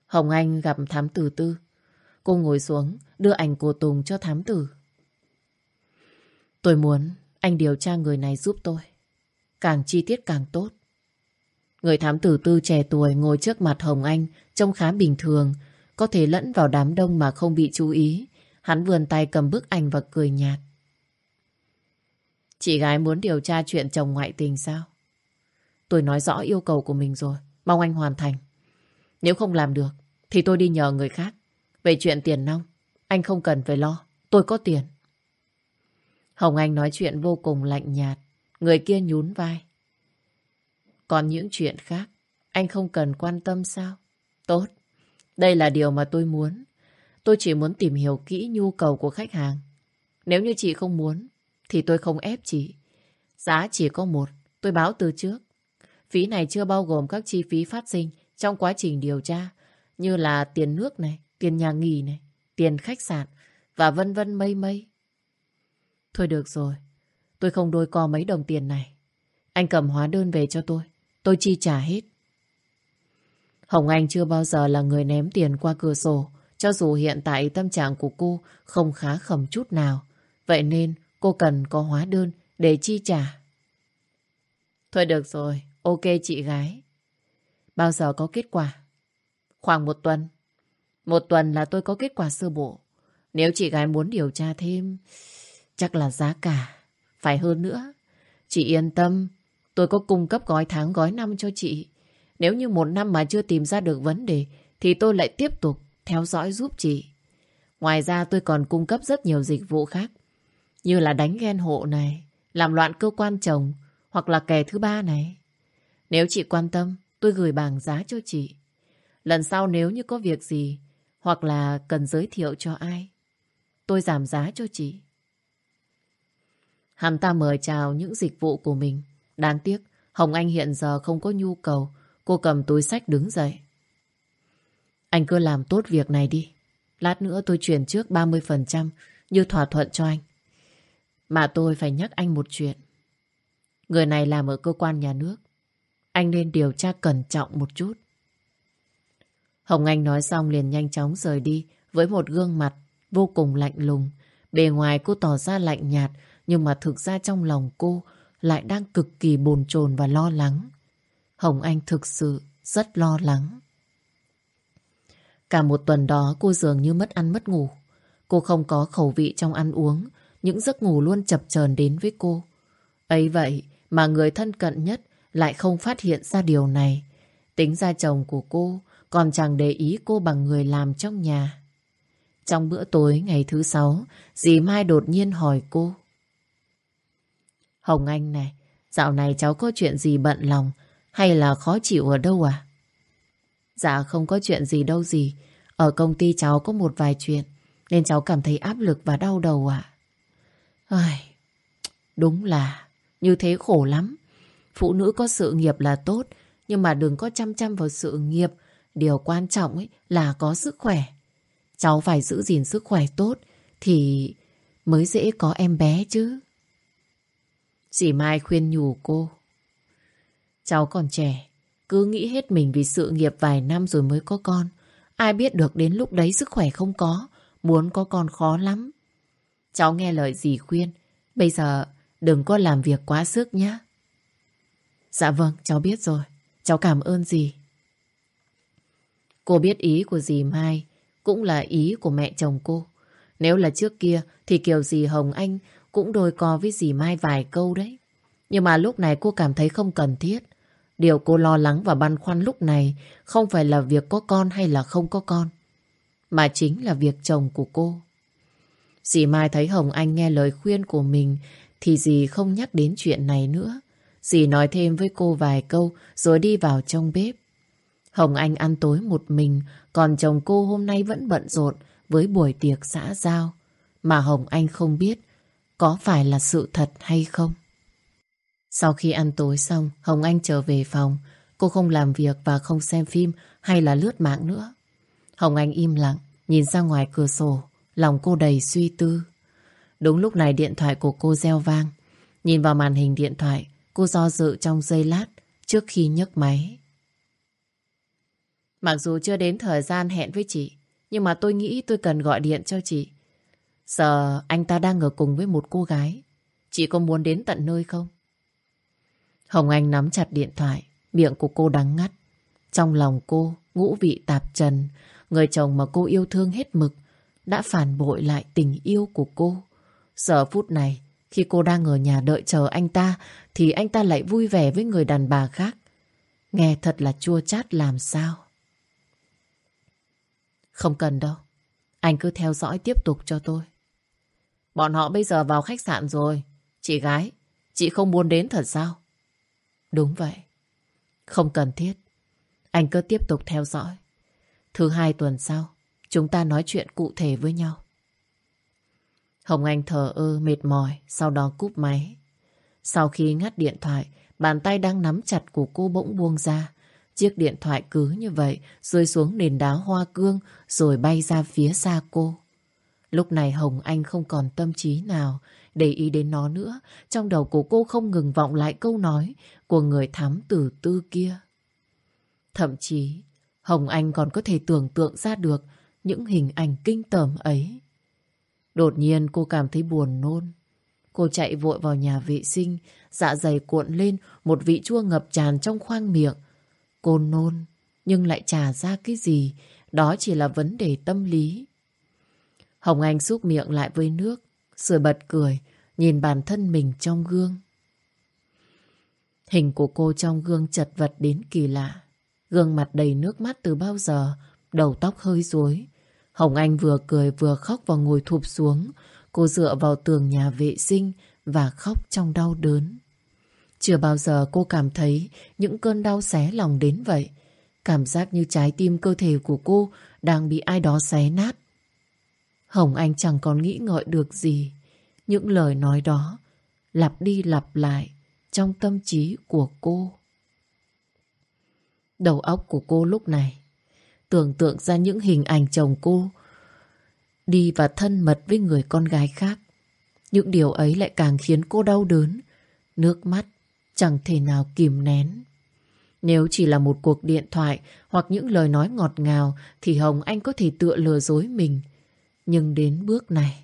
Speaker 1: Hồng Anh gặp Thám Tử Tư. Cô ngồi xuống, đưa ảnh của Tùng cho Thám Tử. Tôi muốn anh điều tra người này giúp tôi. Càng chi tiết càng tốt. Người thám tử tư trẻ tuổi ngồi trước mặt Hồng Anh trông khá bình thường, có thể lẫn vào đám đông mà không bị chú ý. Hắn vườn tay cầm bức ảnh và cười nhạt. Chị gái muốn điều tra chuyện chồng ngoại tình sao? Tôi nói rõ yêu cầu của mình rồi. Mong anh hoàn thành. Nếu không làm được, thì tôi đi nhờ người khác. Về chuyện tiền nong, anh không cần phải lo. Tôi có tiền. Hồng Anh nói chuyện vô cùng lạnh nhạt. Người kia nhún vai. Còn những chuyện khác, anh không cần quan tâm sao? Tốt. Đây là điều mà tôi muốn. Tôi chỉ muốn tìm hiểu kỹ nhu cầu của khách hàng. Nếu như chị không muốn, thì tôi không ép chị. Giá chỉ có một, tôi báo từ trước. Phí này chưa bao gồm các chi phí phát sinh trong quá trình điều tra, như là tiền nước này, tiền nhà nghỉ này, tiền khách sạn và vân vân mây mây. Thôi được rồi, tôi không đôi co mấy đồng tiền này. Anh cầm hóa đơn về cho tôi, tôi chi trả hết. Hồng Anh chưa bao giờ là người ném tiền qua cửa sổ, cho dù hiện tại tâm trạng của cô không khá khẩm chút nào. Vậy nên cô cần có hóa đơn để chi trả. Thôi được rồi, ok chị gái. Bao giờ có kết quả? Khoảng một tuần. Một tuần là tôi có kết quả sơ bộ. Nếu chị gái muốn điều tra thêm, chắc là giá cả phải hơn nữa. Chị yên tâm, tôi có cung cấp gói tháng gói năm cho chị. Nếu như một năm mà chưa tìm ra được vấn đề, thì tôi lại tiếp tục theo dõi giúp chị. Ngoài ra tôi còn cung cấp rất nhiều dịch vụ khác, như là đánh ghen hộ này, làm loạn cơ quan chồng, hoặc là kẻ thứ ba này. Nếu chị quan tâm, tôi gửi bảng giá cho chị. Lần sau nếu như có việc gì, hoặc là cần giới thiệu cho ai, tôi giảm giá cho chị. Hắn ta mời chào những dịch vụ của mình. Đáng tiếc, Hồng Anh hiện giờ không có nhu cầu. Cô cầm túi sách đứng dậy. Anh cứ làm tốt việc này đi. Lát nữa tôi chuyển trước 30% như thỏa thuận cho anh. Mà tôi phải nhắc anh một chuyện. Người này làm ở cơ quan nhà nước. anh nên điều tra cẩn trọng một chút. Hồng Anh nói xong liền nhanh chóng rời đi với một gương mặt vô cùng lạnh lùng. Bề ngoài cô tỏ ra lạnh nhạt nhưng mà thực ra trong lòng cô lại đang cực kỳ bồn chồn và lo lắng. Hồng Anh thực sự rất lo lắng. Cả một tuần đó cô dường như mất ăn mất ngủ. Cô không có khẩu vị trong ăn uống, những giấc ngủ luôn chập chờn đến với cô. Ấy vậy mà người thân cận nhất lại không phát hiện ra điều này. Tính ra chồng của cô còn chẳng để ý cô bằng người làm trong nhà. Trong bữa tối ngày thứ sáu, dì Mai đột nhiên hỏi cô. Hồng Anh này, dạo này cháu có chuyện gì bận lòng hay là khó chịu ở đâu à? Dạ không có chuyện gì đâu gì. Ở công ty cháu có một vài chuyện nên cháu cảm thấy áp lực và đau đầu ạ. Ai, đúng là như thế khổ lắm. Phụ nữ có sự nghiệp là tốt nhưng mà đừng có chăm chăm vào sự nghiệp. Điều quan trọng ấy là có sức khỏe. Cháu phải giữ gìn sức khỏe tốt thì mới dễ có em bé chứ. Dì Mai khuyên nhủ cô. Cháu còn trẻ, cứ nghĩ hết mình vì sự nghiệp vài năm rồi mới có con. Ai biết được đến lúc đấy sức khỏe không có, muốn có con khó lắm. Cháu nghe lời dì khuyên, bây giờ đừng có làm việc quá sức nhé. Dạ vâng, cháu biết rồi. Cháu cảm ơn dì. Cô biết ý của dì Mai, cũng là ý của mẹ chồng cô. Nếu là trước kia thì kiểu dì Hồng Anh cũng đôi co với dì Mai vài câu đấy. Nhưng mà lúc này cô cảm thấy không cần thiết. Điều cô lo lắng và băn khoăn lúc này không phải là việc có con hay là không có con, mà chính là việc chồng của cô. Dì Mai thấy Hồng Anh nghe lời khuyên của mình thì dì không nhắc đến chuyện này nữa. Dì nói thêm với cô vài câu rồi đi vào trong bếp. Hồng Anh ăn tối một mình, còn chồng cô hôm nay vẫn bận rộn với buổi tiệc xã giao. Mà Hồng Anh không biết có phải là sự thật hay không. Sau khi ăn tối xong, Hồng Anh trở về phòng. Cô không làm việc và không xem phim hay là lướt mạng nữa. Hồng Anh im lặng, nhìn ra ngoài cửa sổ, lòng cô đầy suy tư. Đúng lúc này điện thoại của cô reo vang. Nhìn vào màn hình điện thoại, cô do dự trong giây lát trước khi nhấc máy. Mặc dù chưa đến thời gian hẹn với chị, nhưng mà tôi nghĩ tôi cần gọi điện cho chị. Giờ anh ta đang ở cùng với một cô gái. Chị có muốn đến tận nơi không? Hồng Anh nắm chặt điện thoại, miệng của cô đắng ngắt. Trong lòng cô, ngũ vị tạp trần, người chồng mà cô yêu thương hết mực, đã phản bội lại tình yêu của cô. Giờ phút này, khi cô đang ở nhà đợi chờ anh ta, thì anh ta lại vui vẻ với người đàn bà khác. Nghe thật là chua chát làm sao. Không cần đâu. Anh cứ theo dõi tiếp tục cho tôi. Bọn họ bây giờ vào khách sạn rồi. Chị gái, chị không muốn đến thật sao? Đúng vậy. Không cần thiết. Anh cứ tiếp tục theo dõi. Thứ hai tuần sau, chúng ta nói chuyện cụ thể với nhau. Hồng Anh thờ ơ mệt mỏi, sau đó cúp máy. Sau khi ngắt điện thoại, bàn tay đang nắm chặt của cô bỗng buông ra. Chiếc điện thoại cứ như vậy rơi xuống nền đá hoa cương rồi bay ra phía xa cô. Lúc này Hồng Anh không còn tâm trí nào để ý đến nó nữa. Trong đầu của cô không ngừng vọng lại câu nói của người thám tử tư kia. Thậm chí, Hồng Anh còn có thể tưởng tượng ra được những hình ảnh kinh tởm ấy. Đột nhiên cô cảm thấy buồn nôn. Cô chạy vội vào nhà vệ sinh, dạ dày cuộn lên, một vị chua ngập tràn trong khoang miệng. Cô nôn, nhưng lại trả ra cái gì, đó chỉ là vấn đề tâm lý. Hồng Anh xúc miệng lại với nước, rồi bật cười, nhìn bản thân mình trong gương. Hình của cô trong gương chật vật đến kỳ lạ. Gương mặt đầy nước mắt từ bao giờ, đầu tóc hơi rối. Hồng Anh vừa cười vừa khóc và ngồi thụp xuống. Cô dựa vào tường nhà vệ sinh và khóc trong đau đớn. Chưa bao giờ cô cảm thấy những cơn đau xé lòng đến vậy. Cảm giác như trái tim cơ thể của cô đang bị ai đó xé nát. Hồng Anh chẳng còn nghĩ ngợi được gì. Những lời nói đó lặp đi lặp lại trong tâm trí của cô. Đầu óc của cô lúc này tưởng tượng ra những hình ảnh chồng cô đi và thân mật với người con gái khác. Những điều ấy lại càng khiến cô đau đớn, nước mắt chẳng thể nào kìm nén. Nếu chỉ là một cuộc điện thoại hoặc những lời nói ngọt ngào thì Hồng Anh có thể tựa lừa dối mình. Nhưng đến bước này,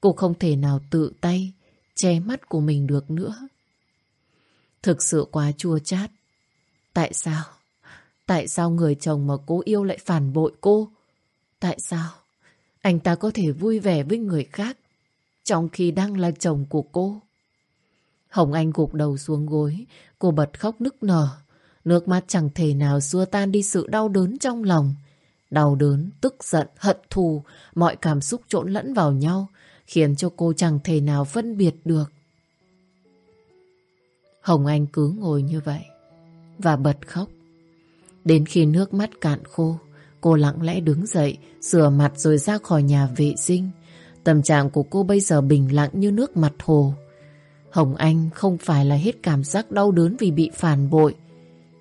Speaker 1: cô không thể nào tự tay che mắt của mình được nữa. Thực sự quá chua chát. Tại sao? Tại sao người chồng mà cô yêu lại phản bội cô? Tại sao? Anh ta có thể vui vẻ với người khác trong khi đang là chồng của cô. Hồng Anh gục đầu xuống gối, cô bật khóc nức nở. Nước mắt chẳng thể nào xua tan đi sự đau đớn trong lòng. Đau đớn, tức giận, hận thù, mọi cảm xúc trộn lẫn vào nhau, khiến cho cô chẳng thể nào phân biệt được. Hồng Anh cứ ngồi như vậy và bật khóc. Đến khi nước mắt cạn khô, cô lặng lẽ đứng dậy, rửa mặt rồi ra khỏi nhà vệ sinh. Tâm trạng của cô bây giờ bình lặng như nước mặt hồ. Hồng Anh không phải là hết cảm giác đau đớn vì bị phản bội,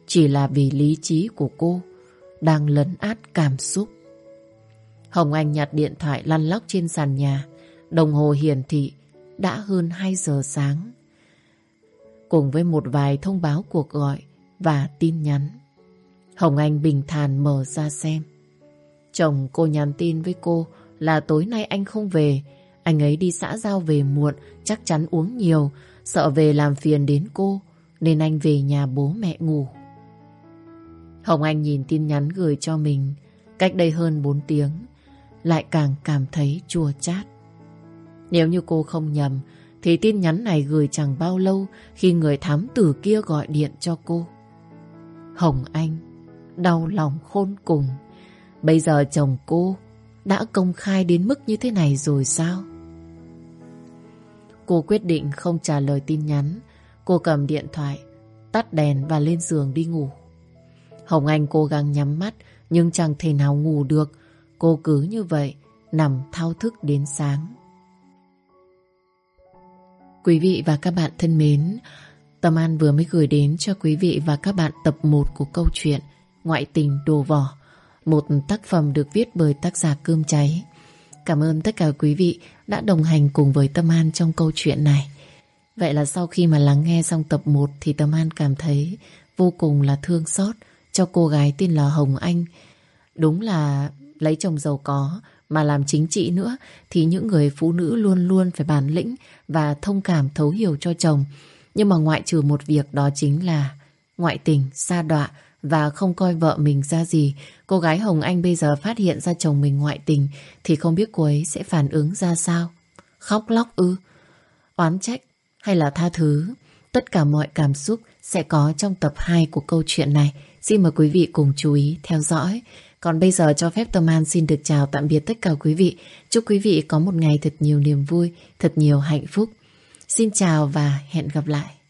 Speaker 1: chỉ là vì lý trí của cô đang lấn át cảm xúc. Hồng Anh nhặt điện thoại lăn lóc trên sàn nhà, đồng hồ hiển thị đã hơn 2 giờ sáng. Cùng với một vài thông báo cuộc gọi và tin nhắn. Hồng Anh bình thản mở ra xem. Chồng cô nhắn tin với cô là tối nay anh không về. Anh ấy đi xã giao về muộn, chắc chắn uống nhiều, sợ về làm phiền đến cô, nên anh về nhà bố mẹ ngủ. Hồng Anh nhìn tin nhắn gửi cho mình cách đây hơn 4 tiếng, lại càng cảm thấy chua chát. Nếu như cô không nhầm, thì tin nhắn này gửi chẳng bao lâu khi người thám tử kia gọi điện cho cô. Hồng Anh đau lòng khôn cùng. Bây giờ chồng cô đã công khai đến mức như thế này rồi sao? Cô quyết định không trả lời tin nhắn. Cô cầm điện thoại, tắt đèn và lên giường đi ngủ. Hồng Anh cố gắng nhắm mắt nhưng chẳng thể nào ngủ được. Cô cứ như vậy nằm thao thức đến sáng. Quý vị và các bạn thân mến, Tâm An vừa mới gửi đến cho quý vị và các bạn tập 1 của câu chuyện Ngoại tình đồ vỏ, một tác phẩm được viết bởi tác giả Cơm Cháy. Cảm ơn tất cả quý vị đã đồng hành cùng với Tâm An trong câu chuyện này. Vậy là sau khi mà lắng nghe xong tập 1 thì Tâm An cảm thấy vô cùng là thương xót cho cô gái tên là Hồng Anh. Đúng là lấy chồng giàu có mà làm chính trị nữa thì những người phụ nữ luôn luôn phải bản lĩnh và thông cảm thấu hiểu cho chồng. Nhưng mà ngoại trừ một việc đó chính là ngoại tình, xa đọa và không coi vợ mình ra gì. Cô gái Hồng Anh bây giờ phát hiện ra chồng mình ngoại tình thì không biết cô ấy sẽ phản ứng ra sao. Khóc lóc ư, oán trách hay là tha thứ. Tất cả mọi cảm xúc sẽ có trong tập 2 của câu chuyện này. Xin mời quý vị cùng chú ý theo dõi. Còn bây giờ cho phép Tâm An xin được chào tạm biệt tất cả quý vị. Chúc quý vị có một ngày thật nhiều niềm vui, thật nhiều hạnh phúc. Xin chào và hẹn gặp lại.